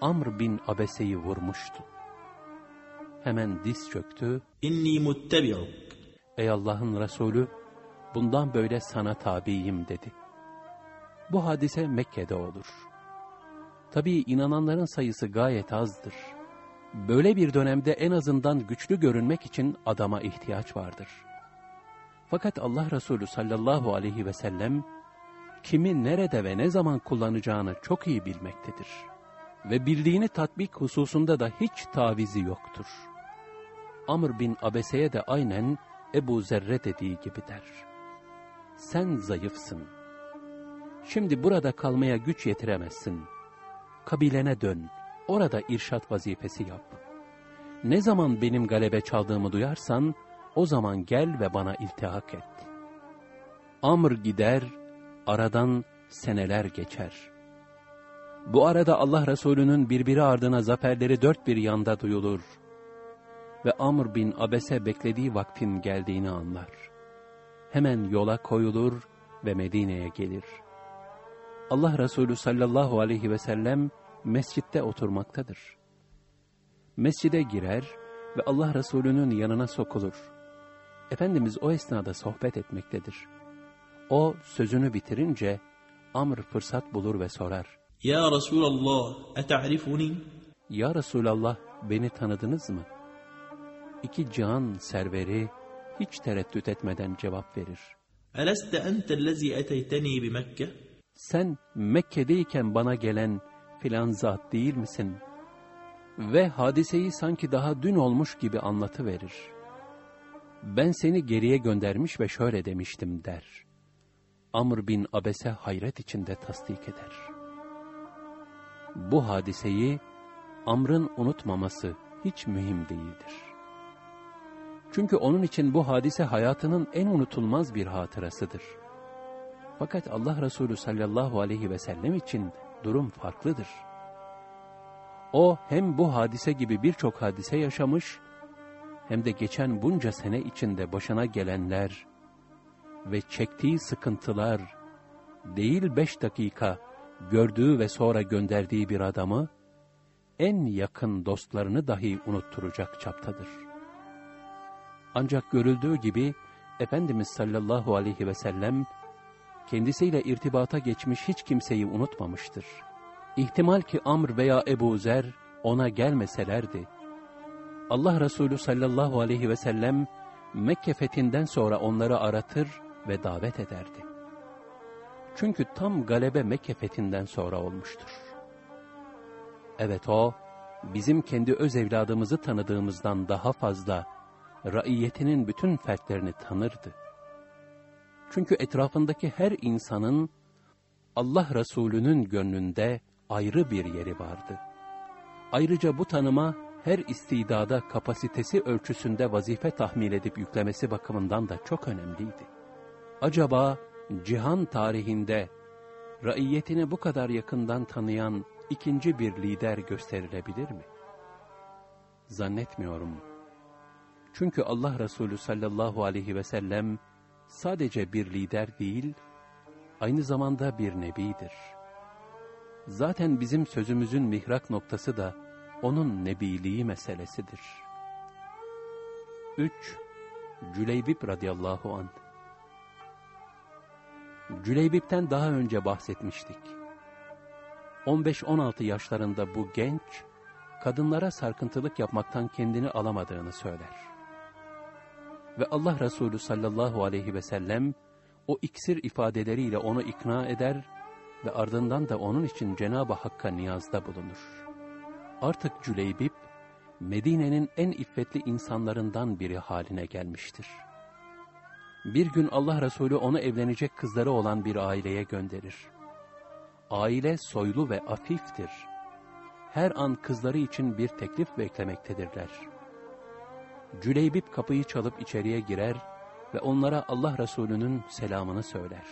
Amr bin Abese'yi vurmuştu. Hemen diz çöktü. İnni muttebi'uk. Ey Allah'ın Resulü, bundan böyle sana tabiyim dedi. Bu hadise Mekke'de olur. Tabii inananların sayısı gayet azdır. Böyle bir dönemde en azından güçlü görünmek için adama ihtiyaç vardır. Fakat Allah Resulü sallallahu aleyhi ve sellem, kimi nerede ve ne zaman kullanacağını çok iyi bilmektedir.'' Ve bildiğini tatbik hususunda da hiç tavizi yoktur. Amr bin Abese'ye de aynen Ebu Zerre dediği gibi der. Sen zayıfsın. Şimdi burada kalmaya güç yetiremezsin. Kabilene dön, orada irşat vazifesi yap. Ne zaman benim galebe çaldığımı duyarsan, o zaman gel ve bana iltihak et. Amr gider, aradan seneler geçer. Bu arada Allah Resulü'nün birbiri ardına zaferleri dört bir yanda duyulur ve Amr bin Abese beklediği vaktin geldiğini anlar. Hemen yola koyulur ve Medine'ye gelir. Allah Resulü sallallahu aleyhi ve sellem mescitte oturmaktadır. Mescide girer ve Allah Resulü'nün yanına sokulur. Efendimiz o esnada sohbet etmektedir. O sözünü bitirince Amr fırsat bulur ve sorar. Ya Resulallah, eta'rifuni? Ya Resulallah, beni tanıdınız mı? İki can serveri hiç tereddüt etmeden cevap verir. Eleste entellezi eteyteni bi Mekke? Sen Mekke'deyken bana gelen filan zat değil misin? Ve hadiseyi sanki daha dün olmuş gibi anlatıverir. Ben seni geriye göndermiş ve şöyle demiştim der. Amr bin Abese hayret içinde tasdik eder.'' Bu hadiseyi Amr'ın unutmaması hiç mühim değildir. Çünkü onun için bu hadise hayatının en unutulmaz bir hatırasıdır. Fakat Allah Resulü sallallahu aleyhi ve sellem için durum farklıdır. O hem bu hadise gibi birçok hadise yaşamış, hem de geçen bunca sene içinde başına gelenler ve çektiği sıkıntılar değil beş dakika gördüğü ve sonra gönderdiği bir adamı en yakın dostlarını dahi unutturacak çaptadır. Ancak görüldüğü gibi Efendimiz sallallahu aleyhi ve sellem kendisiyle irtibata geçmiş hiç kimseyi unutmamıştır. İhtimal ki Amr veya Ebu Zer ona gelmeselerdi, Allah Resulü sallallahu aleyhi ve sellem Mekke fethinden sonra onları aratır ve davet ederdi. Çünkü tam galebe Mekke fethinden sonra olmuştur. Evet o, bizim kendi öz evladımızı tanıdığımızdan daha fazla, raiyetinin bütün fertlerini tanırdı. Çünkü etrafındaki her insanın, Allah Resulü'nün gönlünde ayrı bir yeri vardı. Ayrıca bu tanıma, her istidada kapasitesi ölçüsünde vazife tahmil edip yüklemesi bakımından da çok önemliydi. Acaba cihan tarihinde raiyetini bu kadar yakından tanıyan ikinci bir lider gösterilebilir mi? Zannetmiyorum. Çünkü Allah Resulü sallallahu aleyhi ve sellem sadece bir lider değil, aynı zamanda bir nebidir. Zaten bizim sözümüzün mihrak noktası da onun nebiliği meselesidir. 3. Cüleybip radıyallahu anh Cüleybip'ten daha önce bahsetmiştik. 15-16 yaşlarında bu genç, kadınlara sarkıntılık yapmaktan kendini alamadığını söyler. Ve Allah Resulü sallallahu aleyhi ve sellem, o iksir ifadeleriyle onu ikna eder ve ardından da onun için Cenab-ı Hakk'a niyazda bulunur. Artık Cüleybip, Medine'nin en iffetli insanlarından biri haline gelmiştir. Bir gün Allah Resulü onu evlenecek kızları olan bir aileye gönderir. Aile soylu ve afiftir. Her an kızları için bir teklif beklemektedirler. Cüleybip kapıyı çalıp içeriye girer ve onlara Allah Resulü'nün selamını söyler.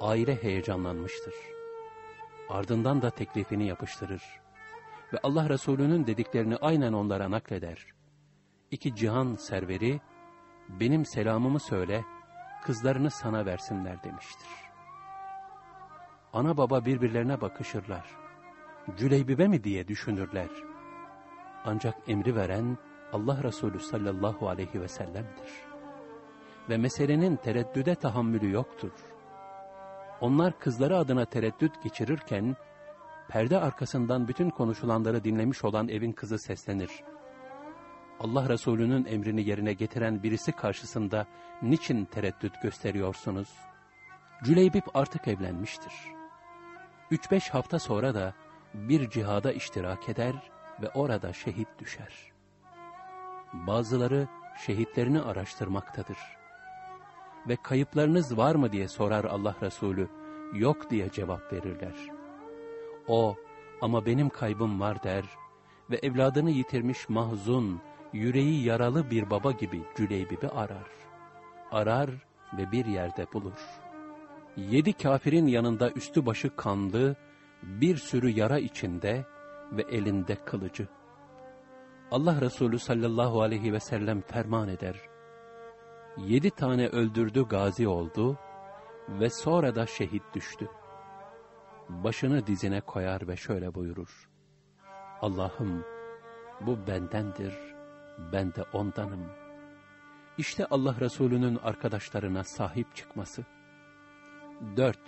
Aile heyecanlanmıştır. Ardından da teklifini yapıştırır. Ve Allah Resulü'nün dediklerini aynen onlara nakleder. İki cihan serveri, benim selamımı söyle, kızlarını sana versinler demiştir. Ana baba birbirlerine bakışırlar. Cüleybibe mi diye düşünürler. Ancak emri veren Allah Resulü sallallahu aleyhi ve sellem'dir. Ve meselenin tereddüde tahammülü yoktur. Onlar kızları adına tereddüt geçirirken, perde arkasından bütün konuşulanları dinlemiş olan evin kızı seslenir. Allah Resulü'nün emrini yerine getiren birisi karşısında niçin tereddüt gösteriyorsunuz? Cüleybip artık evlenmiştir. Üç beş hafta sonra da bir cihada iştirak eder ve orada şehit düşer. Bazıları şehitlerini araştırmaktadır. Ve kayıplarınız var mı diye sorar Allah Resulü, yok diye cevap verirler. O, ama benim kaybım var der ve evladını yitirmiş mahzun, yüreği yaralı bir baba gibi Cüleybib'i arar. Arar ve bir yerde bulur. Yedi kafirin yanında üstü başı kanlı, bir sürü yara içinde ve elinde kılıcı. Allah Resulü sallallahu aleyhi ve sellem ferman eder. Yedi tane öldürdü gazi oldu ve sonra da şehit düştü. Başını dizine koyar ve şöyle buyurur. Allah'ım bu bendendir ben de ondanım. İşte Allah Resulü'nün arkadaşlarına sahip çıkması. 4.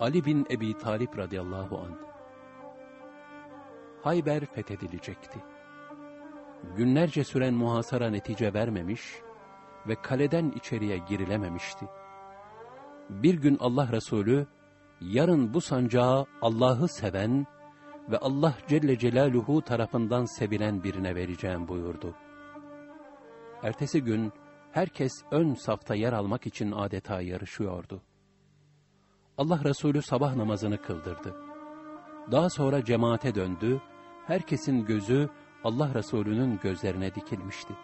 Ali bin Ebi Talip radıyallahu anh Hayber fethedilecekti. Günlerce süren muhasara netice vermemiş ve kaleden içeriye girilememişti. Bir gün Allah Resulü, yarın bu sancağı Allah'ı seven ve Allah Celle Celaluhu tarafından sevilen birine vereceğim buyurdu. Ertesi gün herkes ön safta yer almak için adeta yarışıyordu. Allah Resulü sabah namazını kıldırdı. Daha sonra cemaate döndü, herkesin gözü Allah Resulü'nün gözlerine dikilmişti.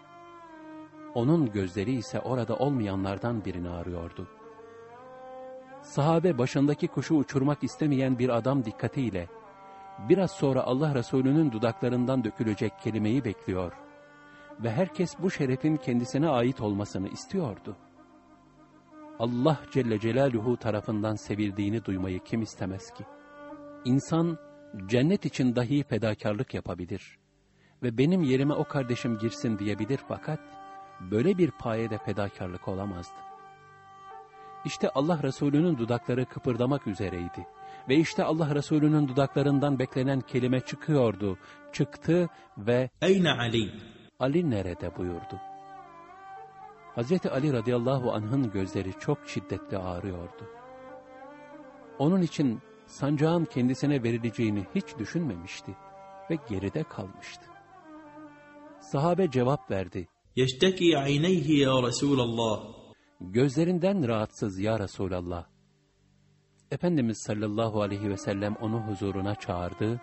Onun gözleri ise orada olmayanlardan birini arıyordu. Sahabe başındaki kuşu uçurmak istemeyen bir adam dikkatiyle, biraz sonra Allah Resulü'nün dudaklarından dökülecek kelimeyi bekliyor ve herkes bu şerefin kendisine ait olmasını istiyordu. Allah Celle Celaluhu tarafından sevildiğini duymayı kim istemez ki? İnsan cennet için dahi fedakarlık yapabilir ve benim yerime o kardeşim girsin diyebilir fakat böyle bir payede fedakarlık olamazdı. İşte Allah Resulü'nün dudakları kıpırdamak üzereydi. Ve işte Allah Resulü'nün dudaklarından beklenen kelime çıkıyordu. Çıktı ve Eyne Ali? Ali nerede buyurdu. Hz. Ali radıyallahu anh'ın gözleri çok şiddetli ağrıyordu. Onun için sancağın kendisine verileceğini hiç düşünmemişti ve geride kalmıştı. Sahabe cevap verdi. Yeşteki ayneyhi ya Resulallah. Gözlerinden rahatsız ya Resulallah. Efendimiz sallallahu aleyhi ve sellem onu huzuruna çağırdı.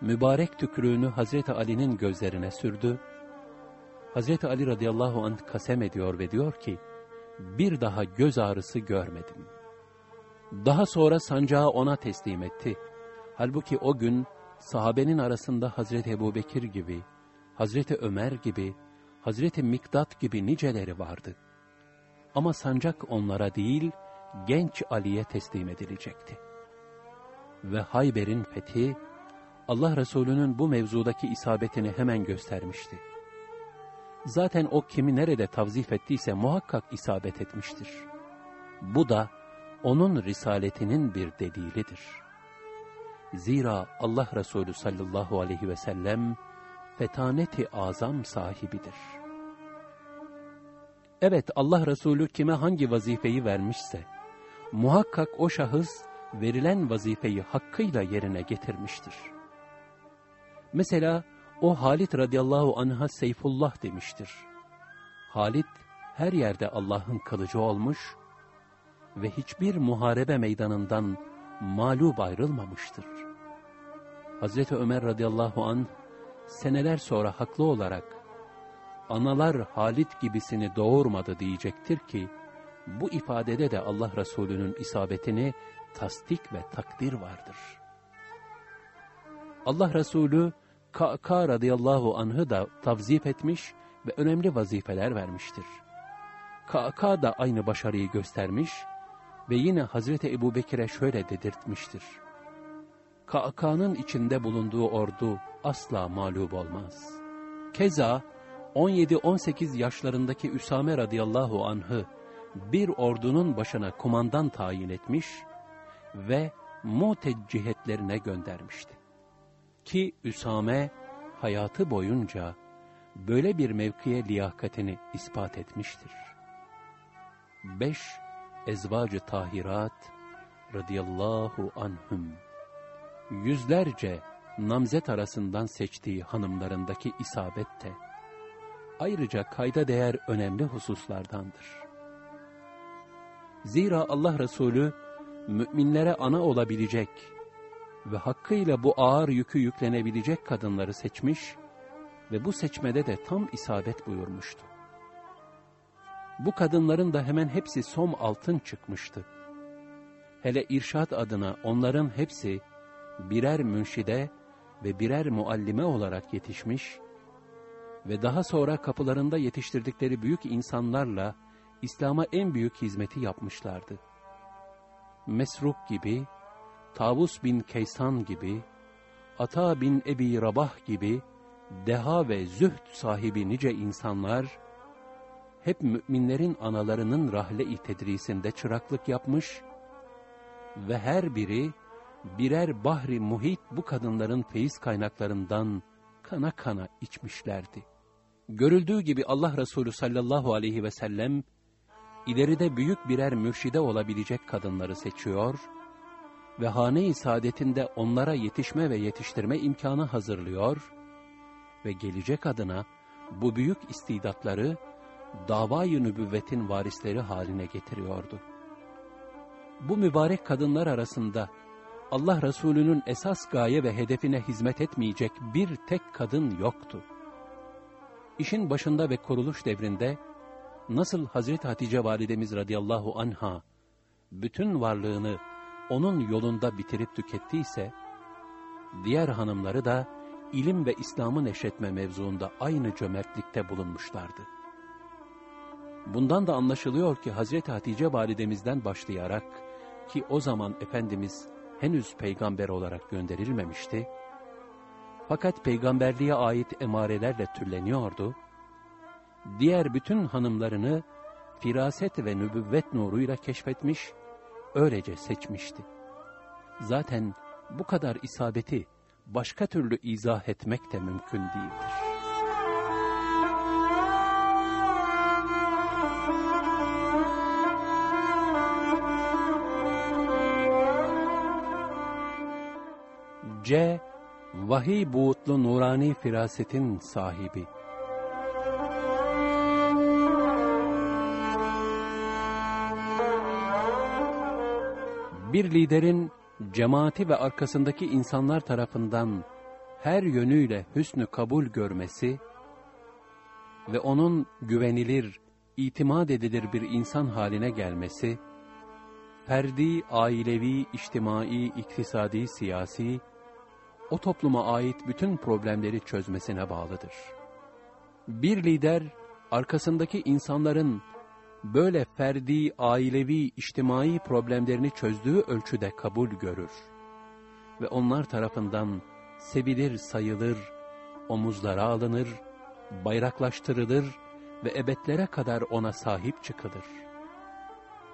Mübarek tükürüğünü Hazreti Ali'nin gözlerine sürdü. Hazreti Ali radıyallahu anh kasem ediyor ve diyor ki, bir daha göz ağrısı görmedim. Daha sonra sancağı ona teslim etti. Halbuki o gün sahabenin arasında Hazreti Ebu Bekir gibi, Hazreti Ömer gibi, Hazreti Miktat gibi niceleri vardı. Ama sancak onlara değil, genç Ali'ye teslim edilecekti. Ve Hayber'in fethi, Allah Resulü'nün bu mevzudaki isabetini hemen göstermişti. Zaten o kimi nerede tavzif ettiyse muhakkak isabet etmiştir. Bu da onun risaletinin bir delilidir. Zira Allah Resulü sallallahu aleyhi ve sellem fetaneti azam sahibidir. Evet Allah Resulü kime hangi vazifeyi vermişse, muhakkak o şahıs verilen vazifeyi hakkıyla yerine getirmiştir. Mesela o Halit radıyallahu anh'a Seyfullah demiştir. Halit her yerde Allah'ın kılıcı olmuş ve hiçbir muharebe meydanından mağlup ayrılmamıştır. Hazreti Ömer radıyallahu anh seneler sonra haklı olarak analar Halit gibisini doğurmadı diyecektir ki, bu ifadede de Allah Resulü'nün isabetini tasdik ve takdir vardır. Allah Resulü Ka'ka radıyallahu anh'ı da tavzif etmiş ve önemli vazifeler vermiştir. Ka'ka da aynı başarıyı göstermiş ve yine Hazreti Ebu Bekir'e şöyle dedirtmiştir. Ka'ka'nın içinde bulunduğu ordu asla mağlup olmaz. Keza 17-18 yaşlarındaki Üsame radıyallahu anh'ı bir ordunun başına kumandan tayin etmiş ve muteccihetlerine göndermişti. Ki Üsame hayatı boyunca böyle bir mevkiye liyakatini ispat etmiştir. 5. Ezvacı Tahirat radıyallahu anhüm Yüzlerce namzet arasından seçtiği hanımlarındaki isabet de ayrıca kayda değer önemli hususlardandır. Zira Allah Resulü müminlere ana olabilecek ve hakkıyla bu ağır yükü yüklenebilecek kadınları seçmiş ve bu seçmede de tam isabet buyurmuştu. Bu kadınların da hemen hepsi som altın çıkmıştı. Hele irşat adına onların hepsi birer münşide ve birer muallime olarak yetişmiş ve daha sonra kapılarında yetiştirdikleri büyük insanlarla İslam'a en büyük hizmeti yapmışlardı. Mesruk gibi, Tavus bin Kaysan gibi, Ata bin Ebi Rabah gibi, deha ve zühd sahibi nice insanlar, hep müminlerin analarının rahle-i tedrisinde çıraklık yapmış ve her biri birer bahri muhit bu kadınların feyiz kaynaklarından kana kana içmişlerdi. Görüldüğü gibi Allah Resulü sallallahu aleyhi ve sellem, ileride büyük birer mürşide olabilecek kadınları seçiyor ve hane-i saadetinde onlara yetişme ve yetiştirme imkanı hazırlıyor ve gelecek adına bu büyük istidatları davayı nübüvvetin varisleri haline getiriyordu. Bu mübarek kadınlar arasında Allah Resulü'nün esas gaye ve hedefine hizmet etmeyecek bir tek kadın yoktu. İşin başında ve kuruluş devrinde nasıl Hazreti Hatice validemiz radıyallahu anha bütün varlığını onun yolunda bitirip tükettiyse, diğer hanımları da ilim ve İslam'ı neşretme mevzuunda aynı cömertlikte bulunmuşlardı. Bundan da anlaşılıyor ki Hazreti Hatice validemizden başlayarak ki o zaman Efendimiz henüz peygamber olarak gönderilmemişti, fakat peygamberliğe ait emarelerle türleniyordu, diğer bütün hanımlarını firaset ve nübüvvet nuruyla keşfetmiş, öylece seçmişti. Zaten bu kadar isabeti başka türlü izah etmek de mümkün değildir. C. Vahiy buğutlu nurani firasetin sahibi. Bir liderin cemaati ve arkasındaki insanlar tarafından her yönüyle hüsnü kabul görmesi ve onun güvenilir, itimat edilir bir insan haline gelmesi, ferdi, ailevi, içtimai, iktisadi, siyasi, o topluma ait bütün problemleri çözmesine bağlıdır. Bir lider, arkasındaki insanların böyle ferdi, ailevi, içtimai problemlerini çözdüğü ölçüde kabul görür. Ve onlar tarafından sevilir, sayılır, omuzlara alınır, bayraklaştırılır ve ebedlere kadar ona sahip çıkılır.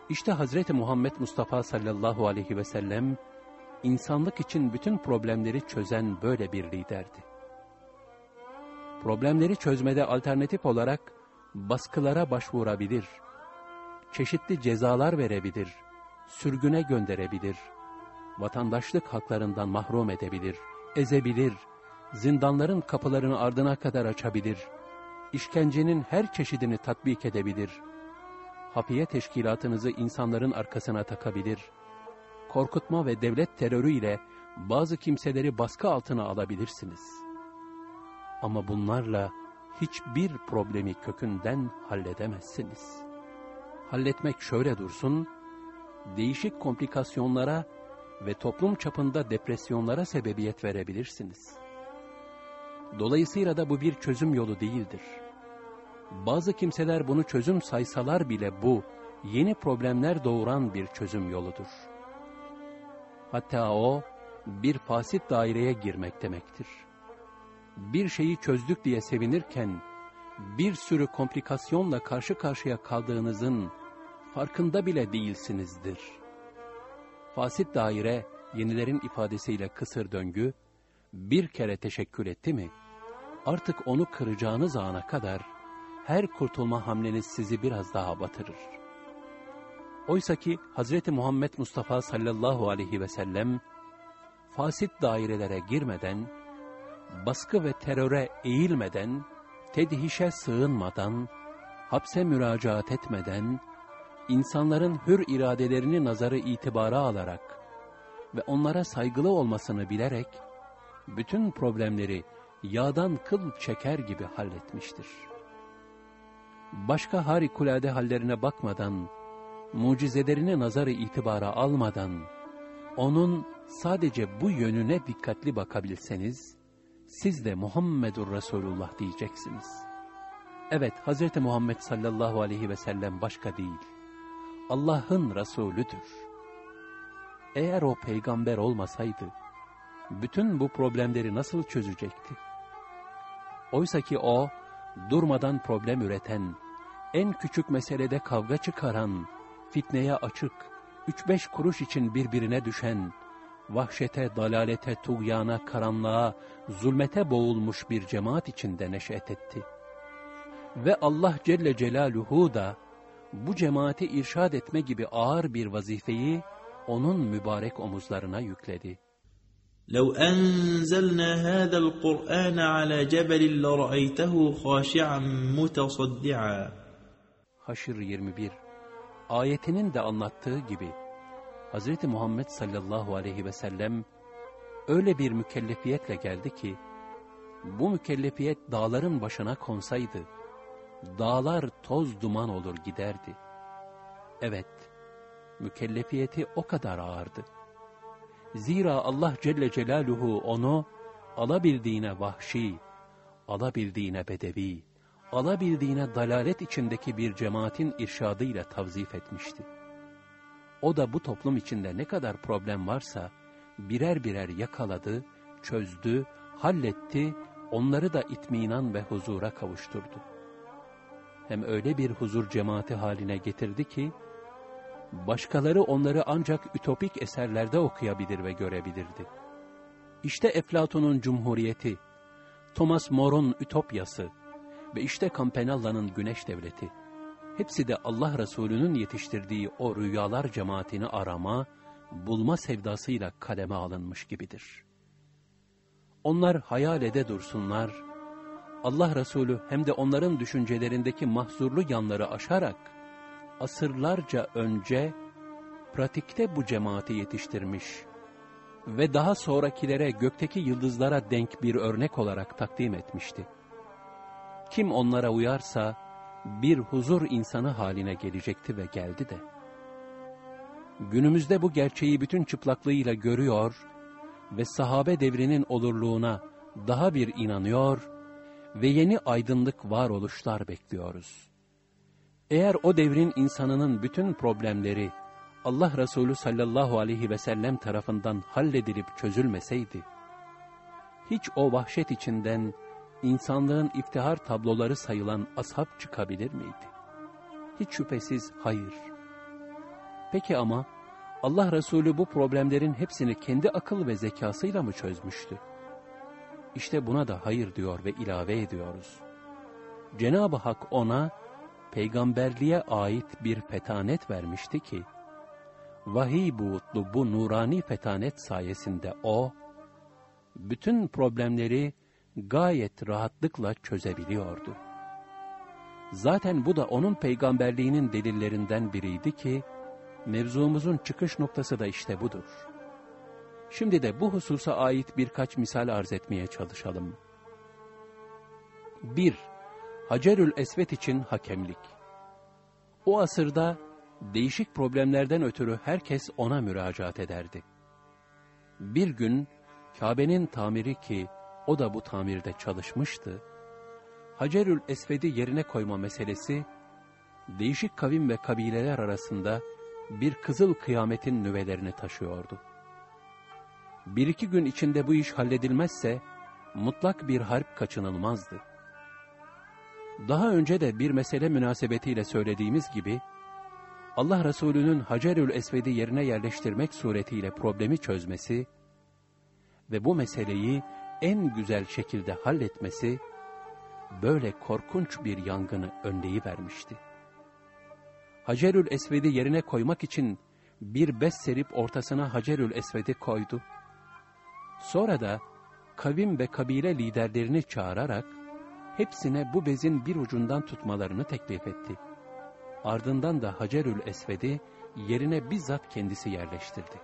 İşte Hazreti Muhammed Mustafa sallallahu aleyhi ve sellem, insanlık için bütün problemleri çözen böyle bir liderdi. Problemleri çözmede alternatif olarak baskılara başvurabilir, çeşitli cezalar verebilir, sürgüne gönderebilir, vatandaşlık haklarından mahrum edebilir, ezebilir, zindanların kapılarını ardına kadar açabilir, işkencenin her çeşidini tatbik edebilir, hafiye teşkilatınızı insanların arkasına takabilir, korkutma ve devlet terörü ile bazı kimseleri baskı altına alabilirsiniz. Ama bunlarla hiçbir problemi kökünden halledemezsiniz. Halletmek şöyle dursun, değişik komplikasyonlara ve toplum çapında depresyonlara sebebiyet verebilirsiniz. Dolayısıyla da bu bir çözüm yolu değildir. Bazı kimseler bunu çözüm saysalar bile bu, yeni problemler doğuran bir çözüm yoludur. Hatta o, bir fasit daireye girmek demektir. Bir şeyi çözdük diye sevinirken, bir sürü komplikasyonla karşı karşıya kaldığınızın farkında bile değilsinizdir. Fasit daire, yenilerin ifadesiyle kısır döngü, bir kere teşekkür etti mi, artık onu kıracağınız ana kadar her kurtulma hamleniz sizi biraz daha batırır. Oysa ki Hz. Muhammed Mustafa sallallahu aleyhi ve sellem, fasit dairelere girmeden, baskı ve teröre eğilmeden, tedhişe sığınmadan, hapse müracaat etmeden, insanların hür iradelerini nazarı itibara alarak ve onlara saygılı olmasını bilerek, bütün problemleri yağdan kıl çeker gibi halletmiştir. Başka harikulade hallerine bakmadan, mucizelerini nazarı itibara almadan, onun sadece bu yönüne dikkatli bakabilseniz, siz de Muhammedur Resulullah diyeceksiniz. Evet, Hz. Muhammed sallallahu aleyhi ve sellem başka değil. Allah'ın Resulüdür. Eğer o peygamber olmasaydı, bütün bu problemleri nasıl çözecekti? Oysa ki o, durmadan problem üreten, en küçük meselede kavga çıkaran, fitneye açık, üç beş kuruş için birbirine düşen, vahşete, dalalete, tuğyana, karanlığa, zulmete boğulmuş bir cemaat içinde neşet etti. Ve Allah Celle Celaluhu da bu cemaati irşad etme gibi ağır bir vazifeyi onun mübarek omuzlarına yükledi. لو أنزلنا هذا القرآن على جبل لرأيته خاشعا متصدعا Haşr 21 Ayetinin de anlattığı gibi Hz. Muhammed sallallahu aleyhi ve sellem öyle bir mükellefiyetle geldi ki bu mükellefiyet dağların başına konsaydı dağlar toz duman olur giderdi. Evet, mükellefiyeti o kadar ağırdı. Zira Allah Celle Celaluhu onu alabildiğine vahşi, alabildiğine bedevi, alabildiğine dalalet içindeki bir cemaatin irşadıyla tavzif etmişti. O da bu toplum içinde ne kadar problem varsa birer birer yakaladı, çözdü, halletti, onları da itminan ve huzura kavuşturdu. Hem öyle bir huzur cemaati haline getirdi ki, başkaları onları ancak ütopik eserlerde okuyabilir ve görebilirdi. İşte Eflatun'un Cumhuriyeti, Thomas More'un Ütopyası ve işte Campanella'nın Güneş Devleti. Hepsi de Allah Resulü'nün yetiştirdiği o rüyalar cemaatini arama, bulma sevdasıyla kaleme alınmış gibidir. Onlar hayal ede dursunlar, Allah Resulü hem de onların düşüncelerindeki mahzurlu yanları aşarak, asırlarca önce pratikte bu cemaati yetiştirmiş ve daha sonrakilere gökteki yıldızlara denk bir örnek olarak takdim etmişti. Kim onlara uyarsa bir huzur insanı haline gelecekti ve geldi de. Günümüzde bu gerçeği bütün çıplaklığıyla görüyor ve sahabe devrinin olurluğuna daha bir inanıyor ve yeni aydınlık varoluşlar bekliyoruz. Eğer o devrin insanının bütün problemleri Allah Resulü sallallahu aleyhi ve sellem tarafından halledilip çözülmeseydi, hiç o vahşet içinden insanlığın iftihar tabloları sayılan ashab çıkabilir miydi? Hiç şüphesiz hayır. Peki ama Allah Resulü bu problemlerin hepsini kendi akıl ve zekasıyla mı çözmüştü? İşte buna da hayır diyor ve ilave ediyoruz. Cenab-ı Hak ona peygamberliğe ait bir fetanet vermişti ki, vahiy buğutlu bu nurani fetanet sayesinde o, bütün problemleri gayet rahatlıkla çözebiliyordu. Zaten bu da onun peygamberliğinin delillerinden biriydi ki, mevzumuzun çıkış noktası da işte budur. Şimdi de bu hususa ait birkaç misal arz etmeye çalışalım. 1. Hacerül Esvet için hakemlik. O asırda değişik problemlerden ötürü herkes ona müracaat ederdi. Bir gün Kabe'nin tamiri ki o da bu tamirde çalışmıştı, Hacerül Esved'i yerine koyma meselesi, değişik kavim ve kabileler arasında bir kızıl kıyametin nüvelerini taşıyordu. Bir iki gün içinde bu iş halledilmezse, mutlak bir harp kaçınılmazdı. Daha önce de bir mesele münasebetiyle söylediğimiz gibi, Allah Resulü'nün Hacerül Esved'i yerine yerleştirmek suretiyle problemi çözmesi ve bu meseleyi en güzel şekilde halletmesi, böyle korkunç bir yangını önleyivermişti. Hacerül Esved'i yerine koymak için bir bez serip ortasına Hacerül Esved'i koydu. Sonra da kavim ve kabile liderlerini çağırarak hepsine bu bezin bir ucundan tutmalarını teklif etti. Ardından da Hacerül Esved'i yerine bizzat kendisi yerleştirdi.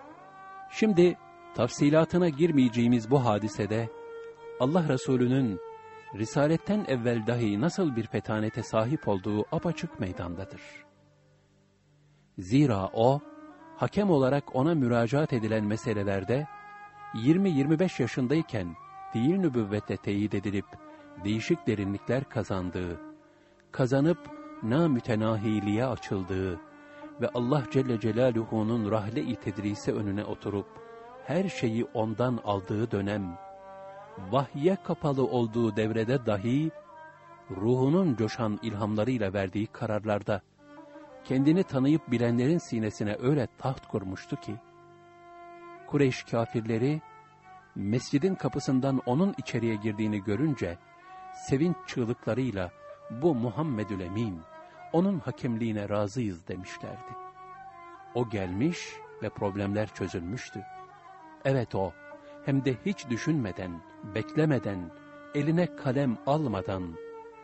Şimdi tafsilatına girmeyeceğimiz bu hadisede Allah Resulü'nün Risaletten evvel dahi nasıl bir fetanete sahip olduğu apaçık meydandadır. Zira o, hakem olarak ona müracaat edilen meselelerde 20-25 yaşındayken değil nübüvvete teyit edilip değişik derinlikler kazandığı, kazanıp namütenahiliğe açıldığı ve Allah Celle Celaluhu'nun rahle-i tedrisi önüne oturup her şeyi ondan aldığı dönem, vahye kapalı olduğu devrede dahi ruhunun coşan ilhamlarıyla verdiği kararlarda kendini tanıyıp bilenlerin sinesine öyle taht kurmuştu ki, Kureyş kafirleri, mescidin kapısından onun içeriye girdiğini görünce, sevinç çığlıklarıyla, bu Muhammedül Emin, onun hakemliğine razıyız demişlerdi. O gelmiş ve problemler çözülmüştü. Evet o, hem de hiç düşünmeden, beklemeden, eline kalem almadan,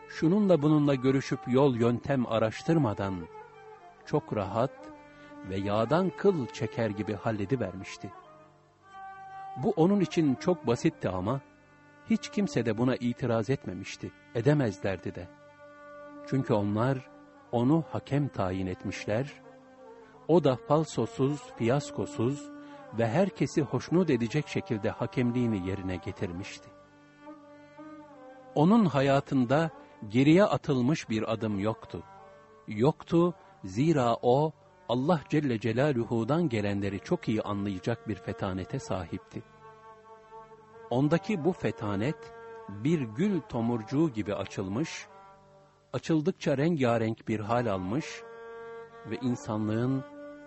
şununla bununla görüşüp yol yöntem araştırmadan, çok rahat ve yağdan kıl çeker gibi halledivermişti. Bu onun için çok basitti ama, hiç kimse de buna itiraz etmemişti, edemezlerdi de. Çünkü onlar onu hakem tayin etmişler, o da falsosuz, fiyaskosuz ve herkesi hoşnut edecek şekilde hakemliğini yerine getirmişti. Onun hayatında geriye atılmış bir adım yoktu. Yoktu zira o Allah Celle Celaluhu'dan gelenleri çok iyi anlayacak bir fetanete sahipti. Ondaki bu fetanet bir gül tomurcuğu gibi açılmış, açıldıkça rengarenk bir hal almış ve insanlığın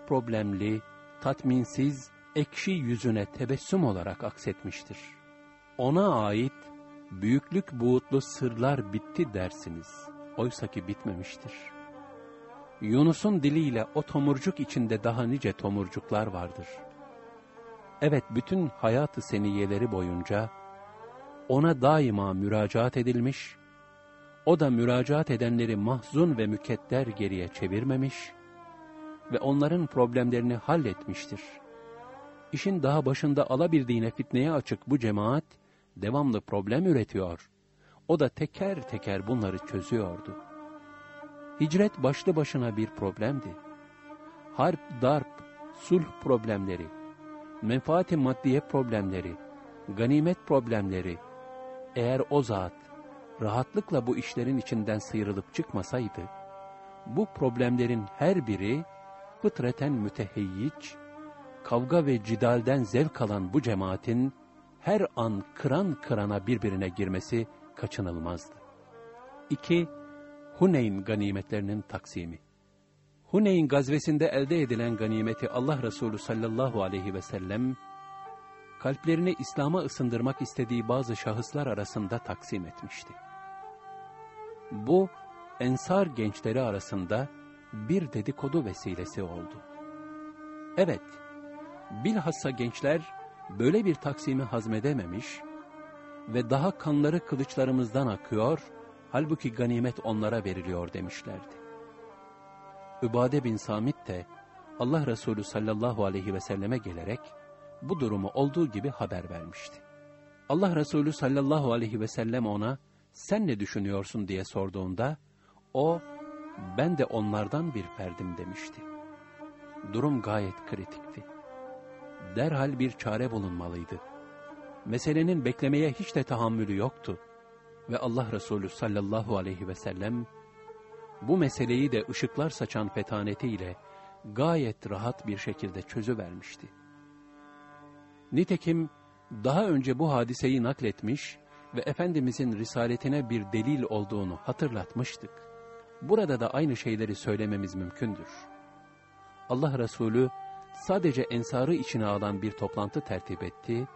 problemli, tatminsiz, ekşi yüzüne tebessüm olarak aksetmiştir. Ona ait büyüklük buğutlu sırlar bitti dersiniz. Oysa ki bitmemiştir. Yunus'un diliyle o tomurcuk içinde daha nice tomurcuklar vardır. Evet bütün hayatı seniyeleri boyunca ona daima müracaat edilmiş, o da müracaat edenleri mahzun ve mükedder geriye çevirmemiş ve onların problemlerini halletmiştir. İşin daha başında alabildiğine fitneye açık bu cemaat, devamlı problem üretiyor. O da teker teker bunları çözüyordu. Hicret başlı başına bir problemdi. Harp, darp, sulh problemleri, menfaati maddiye problemleri, ganimet problemleri, eğer o zat rahatlıkla bu işlerin içinden sıyrılıp çıkmasaydı, bu problemlerin her biri fıtraten müteheyyiç, kavga ve cidalden zevk alan bu cemaatin her an kıran kırana birbirine girmesi kaçınılmazdı. 2. Huneyn ganimetlerinin taksimi Huneyn gazvesinde elde edilen ganimeti Allah Resulü sallallahu aleyhi ve sellem, kalplerini İslam'a ısındırmak istediği bazı şahıslar arasında taksim etmişti. Bu, ensar gençleri arasında bir dedikodu vesilesi oldu. Evet, bilhassa gençler böyle bir taksimi hazmedememiş ve daha kanları kılıçlarımızdan akıyor, halbuki ganimet onlara veriliyor demişlerdi. Übade bin Samit de Allah Resulü sallallahu aleyhi ve selleme gelerek bu durumu olduğu gibi haber vermişti. Allah Resulü sallallahu aleyhi ve sellem ona sen ne düşünüyorsun diye sorduğunda o ben de onlardan bir ferdim demişti. Durum gayet kritikti. Derhal bir çare bulunmalıydı. Meselenin beklemeye hiç de tahammülü yoktu. Ve Allah Resulü sallallahu aleyhi ve sellem bu meseleyi de ışıklar saçan fetanetiyle gayet rahat bir şekilde çözüvermişti. Nitekim daha önce bu hadiseyi nakletmiş ve Efendimizin risaletine bir delil olduğunu hatırlatmıştık. Burada da aynı şeyleri söylememiz mümkündür. Allah Resulü sadece ensarı içine alan bir toplantı tertip etti,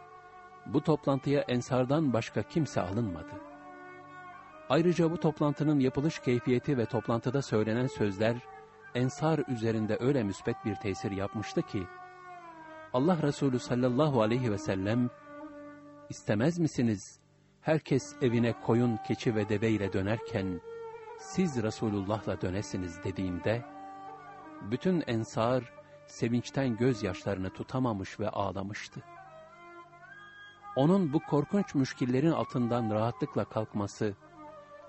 bu toplantıya ensardan başka kimse alınmadı. Ayrıca bu toplantının yapılış keyfiyeti ve toplantıda söylenen sözler, ensar üzerinde öyle müsbet bir tesir yapmıştı ki, Allah Resulü sallallahu aleyhi ve sellem, istemez misiniz, herkes evine koyun, keçi ve deve ile dönerken, siz Resulullah'la dönesiniz dediğinde, bütün ensar sevinçten gözyaşlarını tutamamış ve ağlamıştı. Onun bu korkunç müşkillerin altından rahatlıkla kalkması,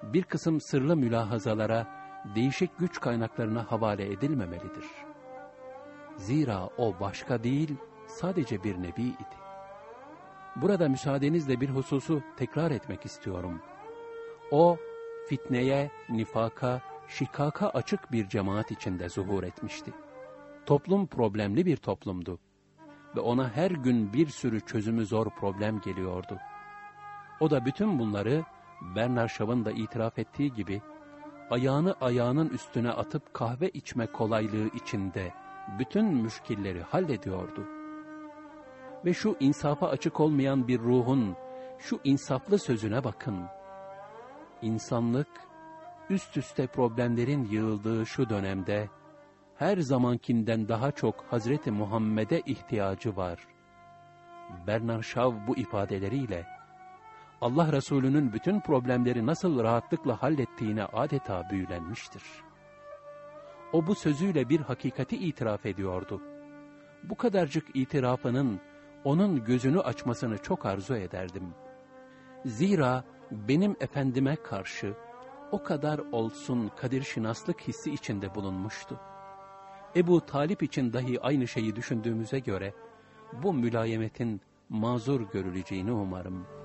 bir kısım sırlı mülahazalara, değişik güç kaynaklarına havale edilmemelidir. Zira o başka değil, sadece bir nebi idi. Burada müsaadenizle bir hususu tekrar etmek istiyorum. O, fitneye, nifaka, şikaka açık bir cemaat içinde zuhur etmişti. Toplum problemli bir toplumdu ve ona her gün bir sürü çözümü zor problem geliyordu. O da bütün bunları Bernard Shaw'ın da itiraf ettiği gibi ayağını ayağının üstüne atıp kahve içme kolaylığı içinde bütün müşkilleri hallediyordu. Ve şu insafa açık olmayan bir ruhun şu insaflı sözüne bakın. İnsanlık üst üste problemlerin yığıldığı şu dönemde her zamankinden daha çok Hazreti Muhammed'e ihtiyacı var. Bernard Shaw bu ifadeleriyle Allah Resulü'nün bütün problemleri nasıl rahatlıkla hallettiğine adeta büyülenmiştir. O bu sözüyle bir hakikati itiraf ediyordu. Bu kadarcık itirafının onun gözünü açmasını çok arzu ederdim. Zira benim efendime karşı o kadar olsun kadir şinaslık hissi içinde bulunmuştu. Ebu Talip için dahi aynı şeyi düşündüğümüze göre bu mülayemetin mazur görüleceğini umarım.''